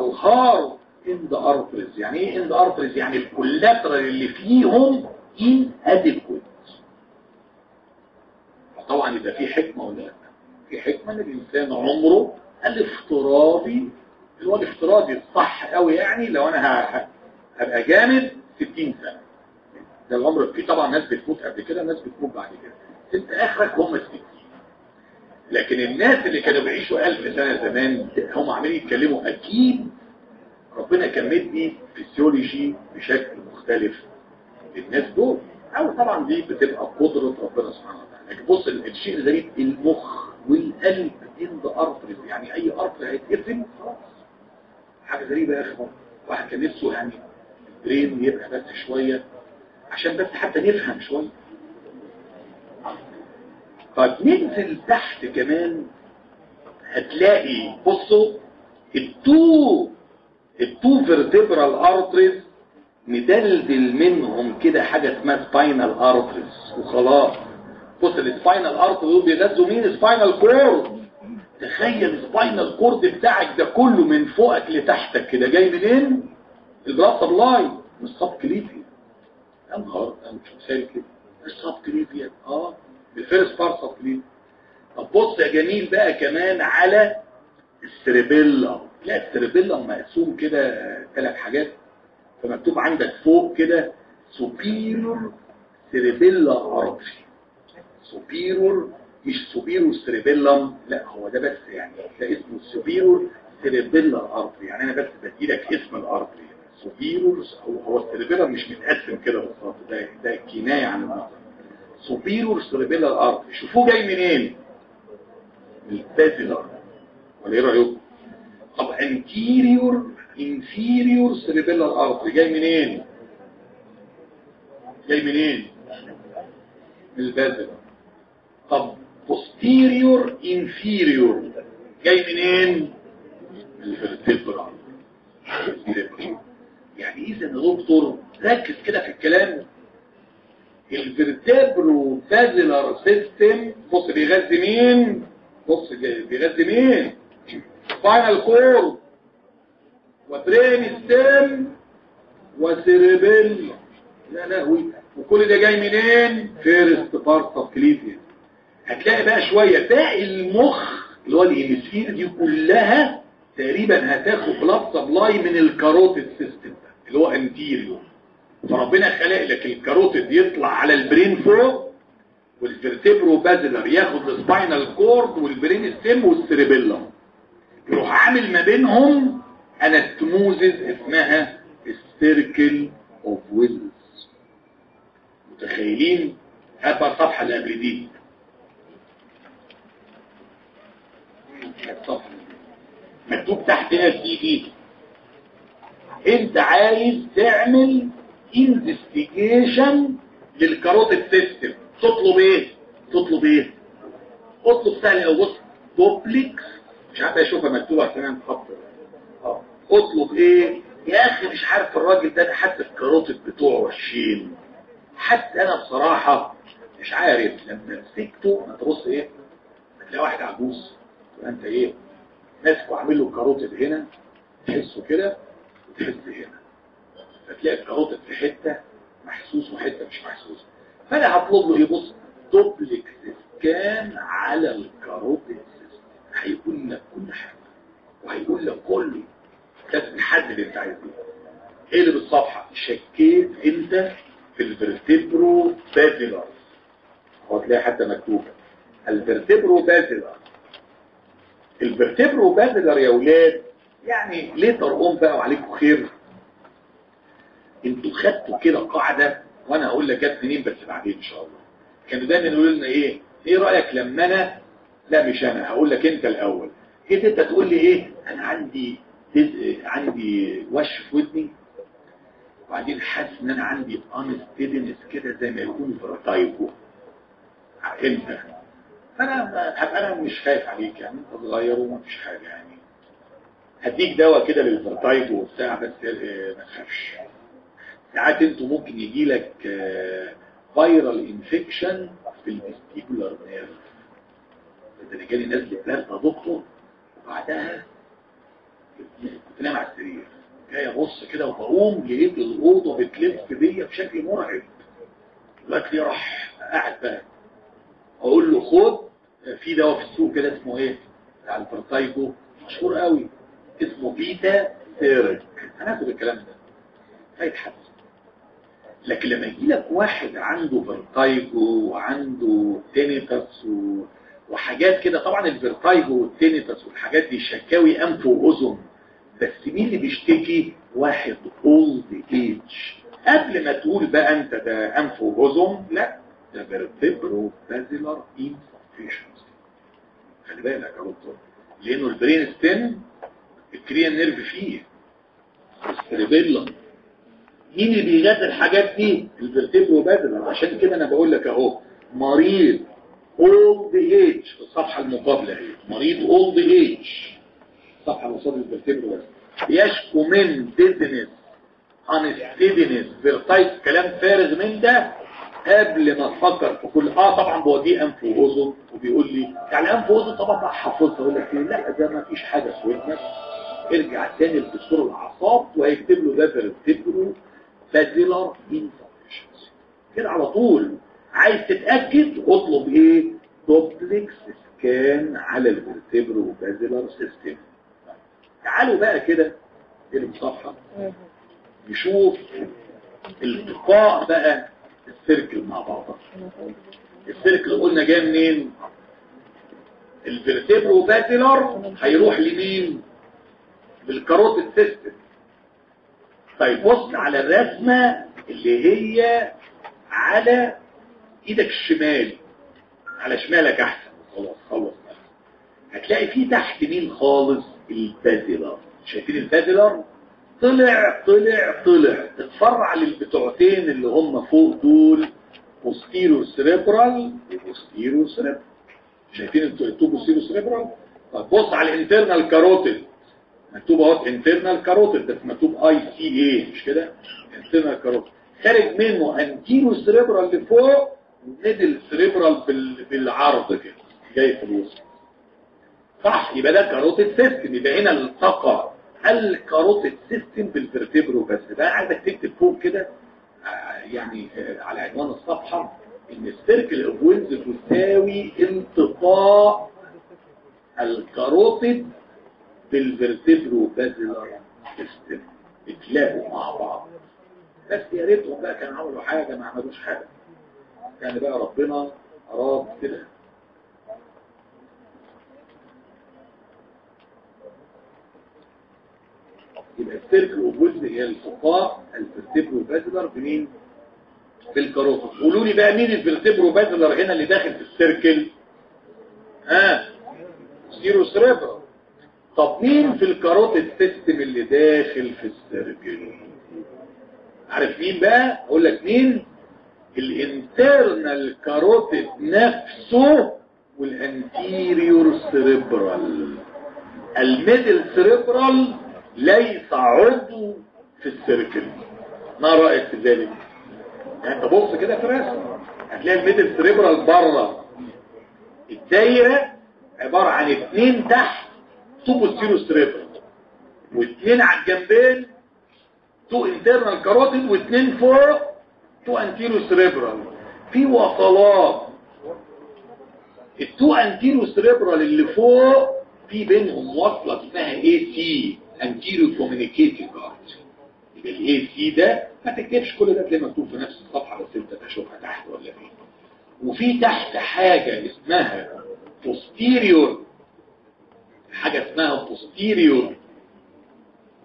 الهار end arteries. يعني إيه end arteries يعني ال collateral اللي فيهم inadequate. طبعا يبقى في حكمة ولا لأ؟ في حكمة إن الإنسان عمره الافتراضي اللي هو الافتراضي الصح قوي يعني لو أنا هبقى جامد 60 سنة. ده العمر في طبعا ناس بتموت قبل كده ناس بتموت بعد كده. أنت آخرك هم 60 لكن الناس اللي كانوا بيعيشوا 1000 سنة زمان هم عاملين يتكلموا أكيد ربنا كان مدي فيسيولوجي بشكل مختلف للناس دول. أو طبعا دي بتبقى قدرة ربنا سبحانه وتعالى. لكن بص الشيء الغريب المخ والقلب the arteries يعني أي artery هيتقفل خلاص. حاجة غريبة يا أخي. واحد كان نفسه يعني ال brain يبقى بس شوية عشان بس حتى نفهم شوية. طيب ننزل تحت كمان هتلاقي بصوا ال two ال two vertebral arteries مدلدل منهم كده حاجة اسمها spinal arteries وخلاص. بص ال spinal arteries دول بيغذوا مين؟ spinal cord تخيل spinal cord بتاعك ده كله من فوقك لتحتك كده. جاي منين؟ ال blood supply من ال sub يا نهار أنا مش مثال كده. ال subclavian آه. ال first part subclavian طب بص يا جميل بقى كمان على ال cerebellum لا ال cerebellum مقسوم كده ثلاث حاجات. فمكتوب عندك فوق كده superior cerebellar artery. Superior مش superior cerebellum لا هو ده بس يعني ده اسمه superior cerebellar artery. يعني أنا بس بديلك اسم ال artery superior هو ال cerebellum مش متقسم كده بالظبط ده ده كنايه عن ال artery superior cerebellar artery شوفوه جاي منين؟ من ال basilar ولا إيه رأيكم؟ طب anterior inferior cerebellar artery جاي منين؟ جاي منين؟ من ال basilar طب posterior inferior جاي منين؟ من ال vertebral يعني اذا يا دكتور ركز كده في الكلام. ال vertebrobasilar system بص بيغذي مين؟ بص بيغذي مين؟ spinal cord و brain stem و cerebellum يا لهوي وكل ده جاي منين؟ first part of subclavian هتلاقي بقى شوية. باقي المخ اللي هو ال hemisphere دي كلها تقريبا هتاخد blood supply من ال carotid system اللي هو anterior فربنا خلق لك ال carotid يطلع على ال brain فوق وال vertebrobasilar ياخد ال spinal cord وال brain stem وال cerebellum يروح عامل ما بينهم anastomosis اسمها ال circle of Willis. متخيلين؟ هات الصفحه اللي قبل دي مكتوب تحت اس دي دي انت عايز تعمل investigation لل carotid system تطلب إيه؟ تطلب إيه؟ اطلب سهل أو بص دوبلكس مش عارف اشوفها مكتوبة كمان خط آه. اطلب إيه؟ يا أخي مش عارف الراجل ده حتى ال carotid بتوعه وحشين حتى أنا بصراحة مش عارف. لما مسكته ما تبص إيه؟ هتلاقي واحد عجوز. انت إيه؟ ماسكه عامل له carotid هنا تحسه كده وتحس هنا. فتلاقي ال carotid في حتة محسوس وحتة مش محسوس. فأنا هطلب له يبص. duplex scan على ال carotid system هيقول لك كل حاجة. وهيقول لك كله. لازم تحدد أنت عايز إيه اللي بالصفحة؟ شكيت أنت في ال vertebrobasilar هو تلاقي حتى مكتوبة. ال vertebrobasilar ال vertebrobasilar يا ولاد يعني ليه ترقوم بقى وعليكم خير؟ أنتوا خدتوا كده قاعدة وأنا هقول لك جت منين بس بعدين إن شاء الله. كانوا دايما يقولوا لنا إيه؟ إيه رأيك لما أنا؟ لا مش أنا هقول لك أنت الأول. جيت أنت تقول لي إيه؟ أنا عندي عندي وش في ودني. وبعدين حاسس إن أنا عندي unsteadiness كده زي ما يكون vertigo انت فأنا أنا مش خايف عليك يعني أنت صغير ومفيش حاجة يعني. هديك دواء كده لل vertigo وبتاع بس ما تخافش. ساعات أنتوا ممكن يجي لك viral infection في ال vestibular nerve ده أنا جالي ناس بلاد دكتور وبعدها كنت نايم على السرير. جاي ابص كده وبقوم لقيت الاوضه بتلف بيا بشكل مرعب. دلوقتي راح قاعد بقى؟ أقول له خد في دواء في السوق كده اسمه إيه؟ بتاع ال vertigo. مشهور قوي. اسمه Betaserc هناخد الكلام ده. هيتحسن لكن لما يجي لك واحد عنده vertigo وعنده tinnitus و... وحاجات كده طبعا ال vertigo وال tinnitus والحاجات دي شكاوي أنف وأذن بس مين اللي بيشتكي؟ واحد old age قبل ما تقول بقى أنت ده أنف وأذن لا ده vertebrobasilar insufficiency خلي بالك يا دكتور لأنه ال brain stem ال cranial nerve فيه ال cerebellum مين اللي بيغذي الحاجات دي؟ ال vertebrobasilar عشان كده أنا بقول لك أهو مريض old age في الصفحة المقابلة أهي. مريض old age الصفحه المقابله ال vertebro يشكو من dizziness unsteadiness vertigo كلام فارغ من ده قبل ما تفكر في كل آه طبعا بوديه انف واذن وبيقول لي يعني انف واذن طبعا بقى حافظها يقول لك لا ده ما فيش حاجة ودنك ارجع تاني لدكتور الأعصاب وهيكتب له ده vertebrobasilar insufficiency كده على طول عايز تتأكد اطلب إيه؟ duplex scan على ال vertebrobasilar system. تعالوا بقى كده الصفحه نشوف التقاء بقى ال circle مع بعضها ال circle قلنا جاي منين؟ ال vertebrobasilar هيروح لمين؟ بال carotid system طيب بص على الرسمة اللي هي على إيدك الشمال. على شمالك أحسن. خلاص خلص. هتلاقي فيه تحت مين خالص؟ ال basilar شايفين ال basilar طلع طلع طلع. اتفرع للبتوعتين اللي هم فوق دول. posterior cerebral و posterior cerebral شايفين ال two posterior cerebral طب بص على ال internal carotid مكتوب اهو internal carotid ده مكتوب ICA مش كده؟ internal carotid خارج منه anterior cerebral اللي فوق و middle cerebral بالعرض كده جاي في الوسط. صح يبقى ده carotid system يبقى هنا التقى ال carotid system بال vertebro بس؟ ده عايزك تكتب فوق كده آه، يعني آه، على عنوان الصفحة إن ال circle of Willis تساوي التقاء ال carotid بال vertebrobasilar system اتلاقوا مع بعض. بس يا ريتهم بقى كانوا عملوا حاجة ما عملوش حاجة. يعني بقى ربنا أراد كده. يبقى ال circle of Willis هي التقاء ال vertebrobasilar بمين؟ في ال carotid قولوا لي بقى مين ال vertebrobasilar هنا اللي داخل في ال circle؟ ها؟ posterior cerebral طب مين في ال carotid system اللي داخل في ال circle؟ عارف مين بقى؟ أقول لك مين؟ ال internal carotid نفسه وال anterior cerebral ال middle cerebral ليس عضو في ال circle ما رأيك في ذلك يعني أنت بص كده في الرسم هتلاقي ال middle cerebral بره الدايرة عبارة عن اتنين تحت two posterior cerebral واتنين على الجنبين two internal carotid واتنين فوق two anterior cerebral في وصلات. ال two anterior cerebral اللي فوق في بينهم وصلة اسمها AC anterior communicating artery. يبقى ال AC ده ما تكتبش كل ده تلاقيه مكتوب في نفس الصفحة بس أنت تشوفها تحت ولا فين. وفي تحت حاجة اسمها posterior حاجة اسمها posterior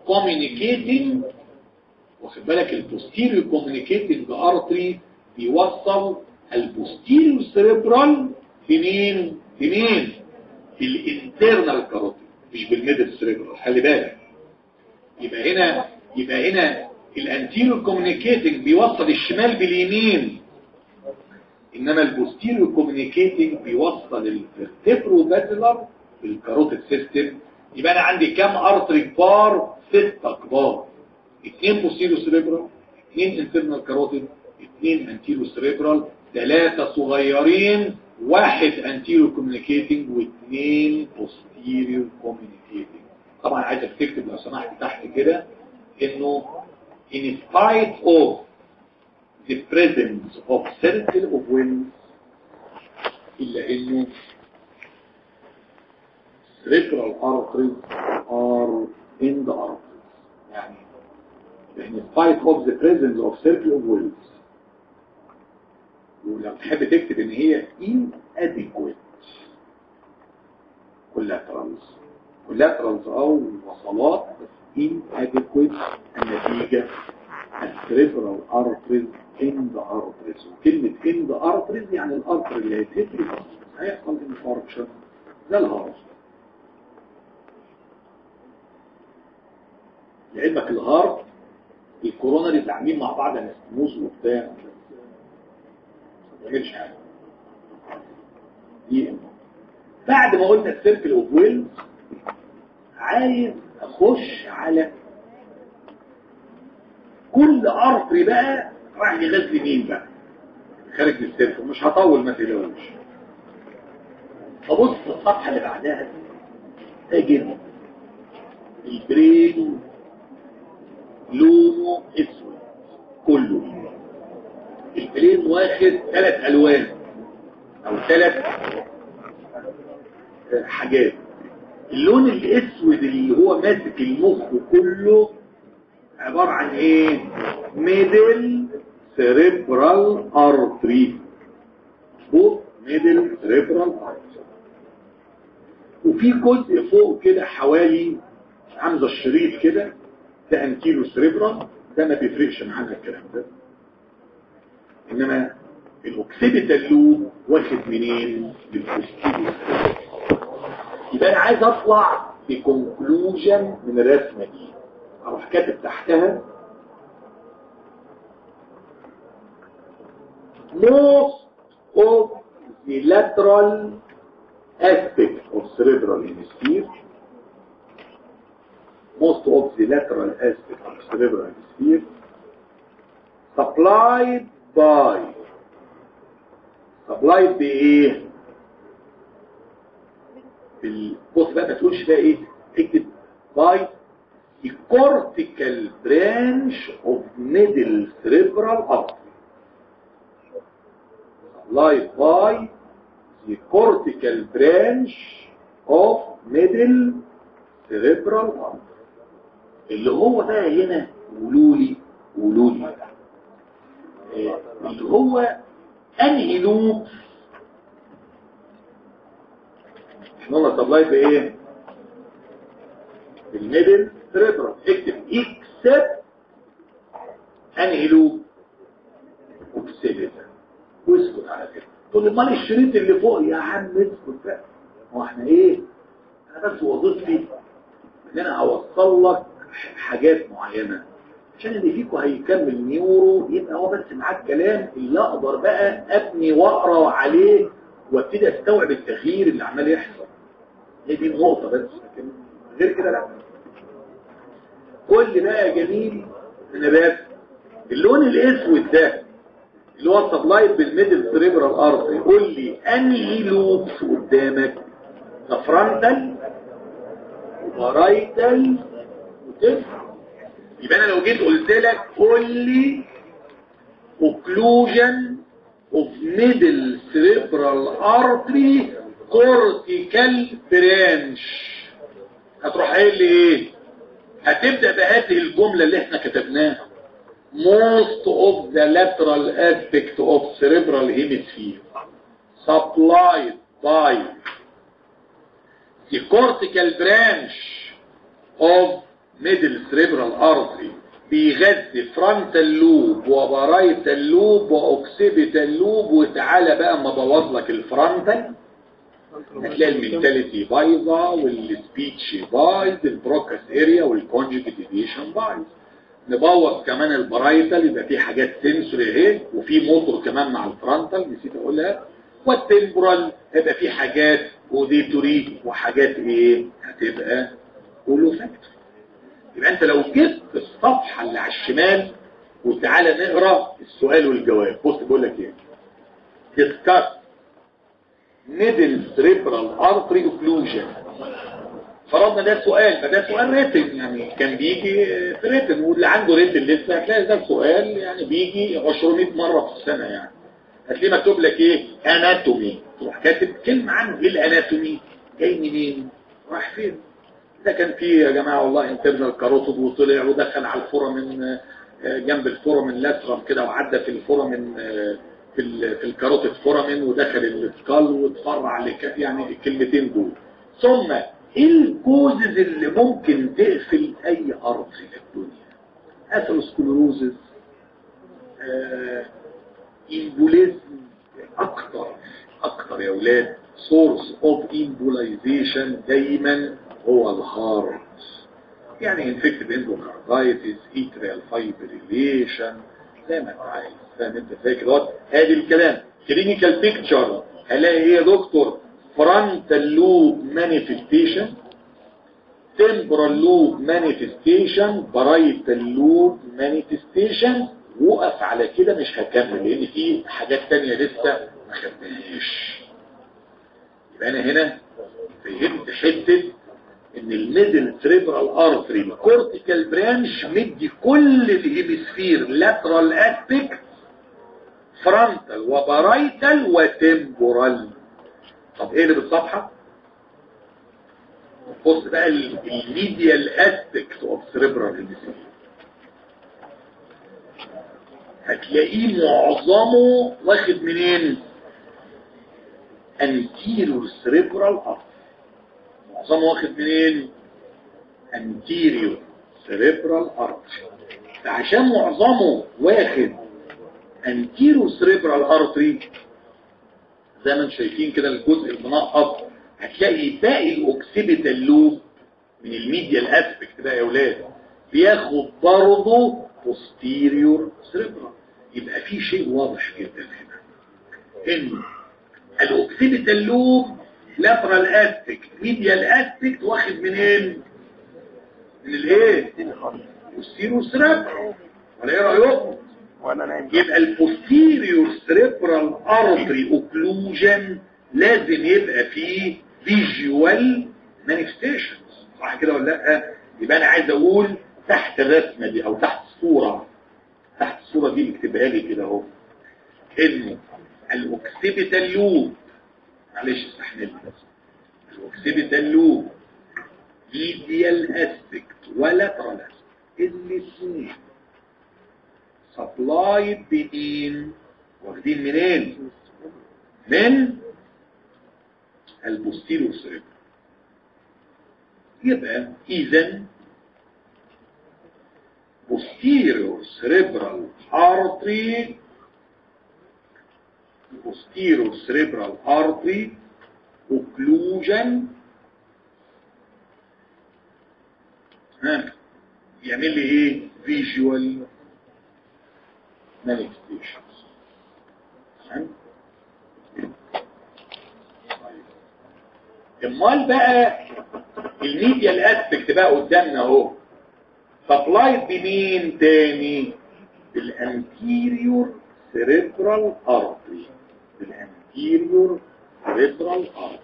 communicating. واخد بالك؟ ال posterior communicating artery بيوصل ال posterior cerebral بمين بمين بال internal carotid مش بال middle cerebral خلي بالك. يبقى هنا يبقى هنا ال anterior communicating بيوصل الشمال باليمين. إنما ال posterior communicating بيوصل ال vertebrobasilar بال carotid system يبقى أنا عندي كام artery كبار ستة كبار اثنين posterior cerebral اثنين internal carotid اثنين anterior cerebral ثلاثة صغيرين واحد anterior communicating واثنين posterior communicating طبعا عايزك تكتب لو سمحت تحت كده إنه in spite of the presence of circle of Willis إلا إنه cerebral arteries are end arteries يعني in spite of the presence of circle of Willis ولو تحب تكتب ان هي inadequate collaterals collaterals أو وصلات بس inadequate النتيجة ال cerebral arteries end arteries وكلمة end arteries يعني ال artery اللي هيتقفل هيحصل infarction ده ال heart لعلمك ال heart ال coronary اللي عاملين مع بعض anastomosis وبتاع. ما بيعملش حاجة. دي بعد ما قلنا ال circle of Willis عايز أخش على كل artery بقى راح يغذي مين بقى؟ خارج ال circle مش هطول ما تقلقوش. أبص الصفحه اللي بعدها تجد ال brain لونه اسود كله. ال brain واخد ثلاث ألوان أو ثلاث حاجات. اللون الأسود اللي هو ماسك المخ كله عبارة عن إيه؟ middle cerebral artery. فوق middle cerebral artery. وفي جزء فوق كده حوالي عامله الشريط كده ده anterior cerebral ده ما بيفرقش معانا الكلام ده. إنما ال occipital lobe واخد منين؟ بال posterior يبقى أنا عايز أطلع ب conclusion من الرسمة دي. أروح كاتب تحتها. Most of the lateral aspect of cerebral hemisphere most of the lateral aspect of cerebral hemisphere supplied by supplied بال... بص بقى ما تقولش بقى إيه اكتب by the cortical branch of middle cerebral artery supplied by the cortical branch of middle cerebral artery اللي هو بقى هنا قولوا لي قولوا لي آه، اللي هو انهي لوب إحنا قلنا سبلاي بإيه؟ بال middle cerebral اكتب except انهي lobe occipital واسكت على كده. تقول امال الشريط اللي فوق يا عم اسكت بقى. هو إحنا إيه؟ أنا بس وظيفتي إن أنا أوصل لك حاجات معينة. عشان اللي فيكم هيكمل neuro يبقى هو بس معاه الكلام اللي أقدر بقى أبني وأقرأ عليه وأبتدي أستوعب التغيير اللي عمال يحصل. هي دي النقطة بس لكن غير كده لا. كل بقى جميل بس اللون الأسود ده اللي هو ال supplied بال middle cerebral artery قول لي أنهي lobes قدامك؟ ده frontal و parietal يبقى أنا لو جيت قلت لك قول لي occlusion of middle cerebral artery cortical branch هتروح قايل لي إيه هتبدا بهذه الجمله اللي إحنا كتبناها most of the lateral aspect of cerebral hemisphere supplied by the cortical branch of middle cerebral artery بيغذي frontal lobe و parietal lobe و occipital lobe وتعالى بقى ما بوظ لك ال frontal. هتلاقي ال mentality بايظة وال speech بايظ ال Broca's area وال conjugate deviation بايظ. نبوظ كمان ال parietal يبقى في حاجات sensory اهي وفي موتور كمان مع ال frontal نسيت أقولها. وال temporal هيبقى في حاجات auditory وحاجات إيه؟ هتبقى olfactory يبقى انت لو جبت الصفحة اللي على الشمال وتعالى نقرأ السؤال والجواب. بص بيقول لك إيه؟ discuss middle cerebral artery occlusion. فرضنا ده سؤال فده سؤال written يعني كان بيجي في written واللي عنده written لسه هتلاقي ده سؤال يعني بيجي 200 مرة في السنة يعني. هتلاقيه مكتوب لك إيه؟ anatomy تروح كاتب كلمة عنه إيه ال anatomy جاي منين؟ راح فين؟ ده كان فيه يا جماعة والله internal carotid وطلع ودخل على ال foramen جنب ال foramen lacerum كده وعدى في ال foramen في ال في ال carotid foramen ودخل ال skull واتفرع يعني الكلمتين دول. ثم إيه ال causes اللي ممكن تقفل أي artery في الدنيا؟ atherosclerosis آه embolism أكتر أكتر يا أولاد source of embolization دايما هو ال heart يعني infective endocarditis atrial fibrillation زي ما انت عايز. فاهم انت فاكر دوت؟ ادي الكلام. clinical picture هلاقي إيه يا دكتور؟ frontal lobe manifestation temporal lobe manifestation parietal lobe manifestation وقف على كده مش هكمل لأن في حاجات تانية لسه ما خدناهاش يبقى أنا هنا فهمت حتة إن ال middle cerebral artery ال cortical branch مدي كل ال hemisphere lateral aspect frontal و parietal و temporal طب إيه اللي بالصفحة؟ بص بقى ال medial aspect of cerebral hemisphere هتلاقيه معظمه واخد منين؟ anterior cerebral artery. معظمه واخد منين؟ anterior cerebral artery فعشان معظمه واخد anterior cerebral artery زي ما أنتم شايفين كده الجزء المنقط هتلاقي باقي ال occipital lobe من ال medial aspect بقى يا أولاد بياخد برضه posterior cerebral. يبقى في شيء واضح جدا هنا. إن ال occipital lobe lateral aspect medial aspect واخد منين من الإيه؟ posterior cerebral ولا إيه رأيكم؟ وأنا نايم. يبقى ال posterior cerebral artery occlusion لازم يبقى فيه visual manifestations صح كده ولا لأ؟ يبقى أنا عايز أقول تحت الرسمة دي أو تحت الصورة. تحت الصورة دي اكتبها لي كده أهو. إنه ال occipital lobe معلش استحمل بس ال occipital lobe medial aspect aspect الاثنين supplied بمين واخدين منين من ال posterior cerebral يبقى اذا posterior cerebral artery posterior cerebral artery occlusion ها يعمل لي إيه؟ Visual manifestations. تمام؟ أمال بقى ال medial aspect بقى قدامنا أهو. supplied بمين تاني؟ بال anterior cerebral artery بال anterior cerebral artery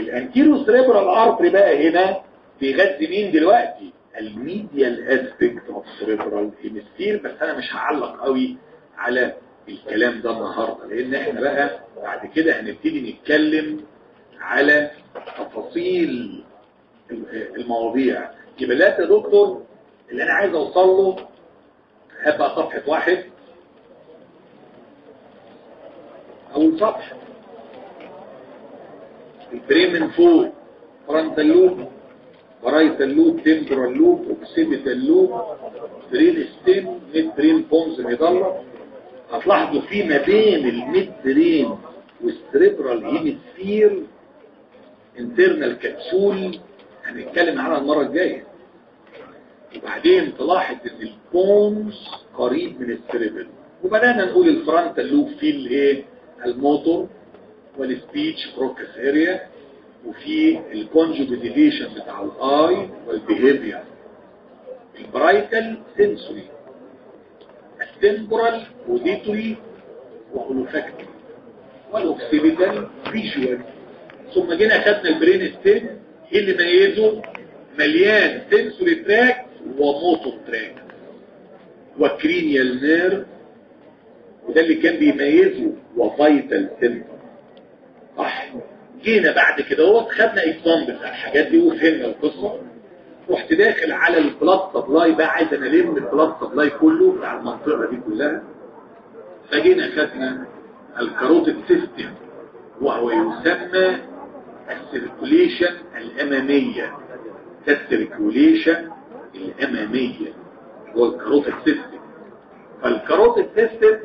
ال anterior cerebral artery بقى هنا بيغذي مين دلوقتي؟ ال medial aspect of cerebral hemisphere بس أنا مش هعلق قوي على الكلام ده النهارده لأن إحنا بقى بعد كده هنبتدي نتكلم على تفاصيل المواضيع. يبقى يا دكتور اللي أنا عايز أوصل له هبقى صفحة واحد. اول صفحة ال brain من فوق frontal lobe parietal lobe temporal lobe occipital lobe brain stem midbrain pons medulla هتلاحظوا في ما بين ال midbrain وال cerebral hemisphere internal capsule هنتكلم عنها المرة الجاية. وبعدين تلاحظ إن ال pons قريب من ال cerebellum وبدأنا نقول ال frontal lobe فيه الايه ال motor وال speech Broca's area وفي الكونجوجيتيشن بتاع الاي والبيهيفير البرايتال سنسوري ال temporal auditory و olfactory وال occipital visual ثم جينا خدنا ال brain stem إيه اللي ميزه؟ مليان sensory tract و motor tract و cranial nerve وده اللي كان بيميزه و vital center صح. جينا بعد كده هو خدنا example على الحاجات دي وفهمنا القصة. رحت داخل على ال blood supply بقى عايز أنا الم ال blood supply كله بتاع المنطقة دي كلها. فجينا خدنا ال carotid system وهو يسمى ال circulation الأمامية. ال circulation الأمامية هو ال carotid system فال carotid system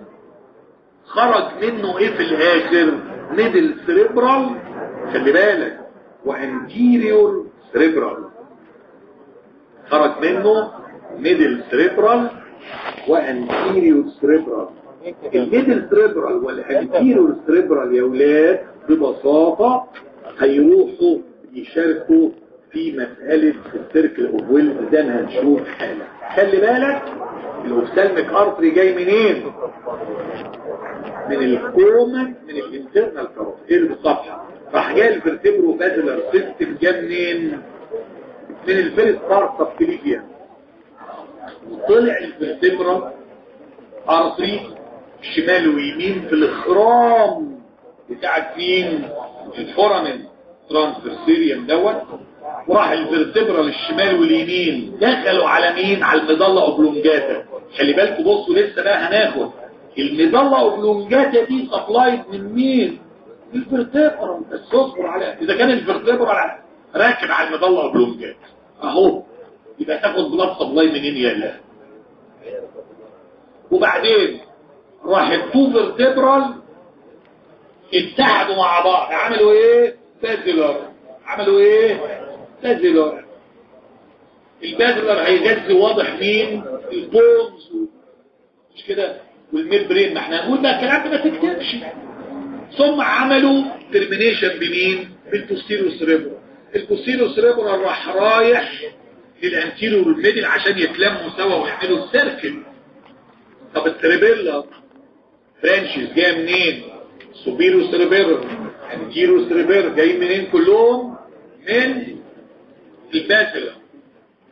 خرج منه إيه في الآخر؟ middle cerebral خلي بالك و anterior cerebral. خرج منه middle cerebral و anterior cerebral. ال middle cerebral وال anterior cerebral يا ولاد ببساطة هيروحوا يشاركوا في مسألة ال circle of Willis. ده هنشوف حالا خلي بالك ال ophthalmic artery جاي منين؟ من ال common من ال internal carotid إيه الصفحة راح جاي ال vertebrobasilar system جا منين من ال first part subclavian طلع ال vertebral artery شمال ويمين في الاخرام بتاعت مين ال foramen transversarium دوت. وراح ال vertebral الشمال واليمين. دخلوا على مين؟ على ال medulla oblongata. خلي بالكم بصوا لسه بقى هناخد. ال medulla oblongata دي supplied من مين؟ ال vertebral بس اصبر على إذا كان ال vertebral راكب على ال medulla oblongata. أهو. يبقى تاخد blood supply منين يا لا وبعدين راح ال two vertebral اتحدوا مع بعض. عملوا إيه؟ basilar. عملوا إيه؟ basilar ال basilar هيغذي واضح مين؟ ال pons. مش كده؟ وال midbrain ما إحنا هنقول بقى الكلام ده ما تكتبش. ثم عملوا termination بمين؟ بال posterior cerebral ال posterior cerebral راح رايح لل anterior وال middle عشان يتلموا سوا ويعملوا ال circle. طب ال cerebellar branches جاية منين؟ superior cerebellar anterior cerebellar جاي منين كلهم؟ من ال basilar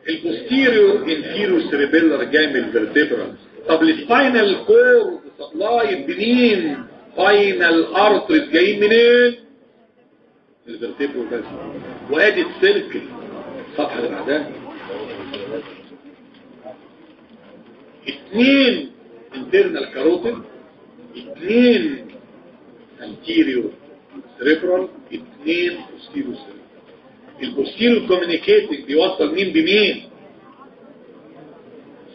ال posterior inferior cerebellar جاي من ال vertebral طب ال spinal cord supply منين spinal arteries جايين منين؟ ال vertebral بس وادي ال circle. الصفحه اللي بعدها اثنين internal carotid اثنين anterior cerebral اثنين posterior cerebral ال posterior communicating بيوصل مين بمين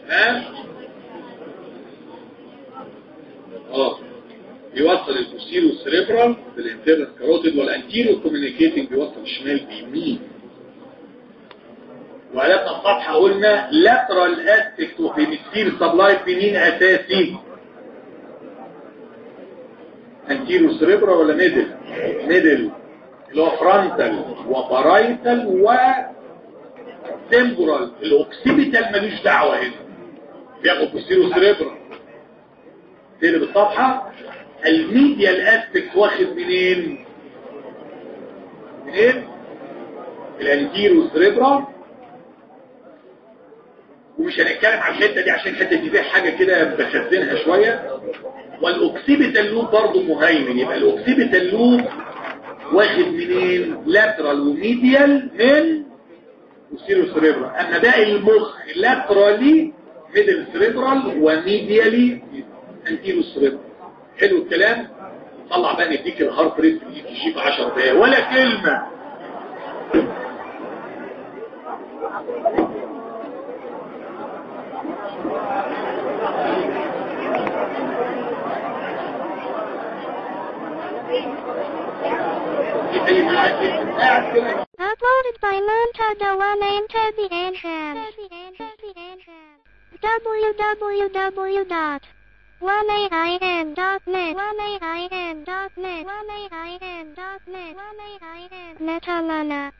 ها آه بيوصل ال posterior cerebral بال internal carotid وال anterior communicating بيوصل الشمال بيمين وعلاقة الصفحة قلنا lateral aspect of hemisphere supply بمين أساسي. anterior cerebral ولا middle middle اللي هو frontal و temporal ال occipital ملوش دعوة هنا. بياخد posterior cerebral تقلب الصفحه ال medial aspect واخد منين؟ منين؟ ال anterior cerebral ومش هنتكلم على الحتة دي عشان الحتة دي فيها حاجة كده بخزنها شوية. وال occipital lobe برضه مهيمن. يبقى ال occipital lobe واخد منين lateral و medial من posterior cerebral أما باقي المخ laterally middle cerebral و medially anterior cerebral حلو الكلام؟ طلع بقى نديك ال heart rate في ال check 10 دقايق. ولا كلمة. Uploaded by Montadella and Tabby Anham. www.1ain.net 1ain.net 1ain.net Netamana.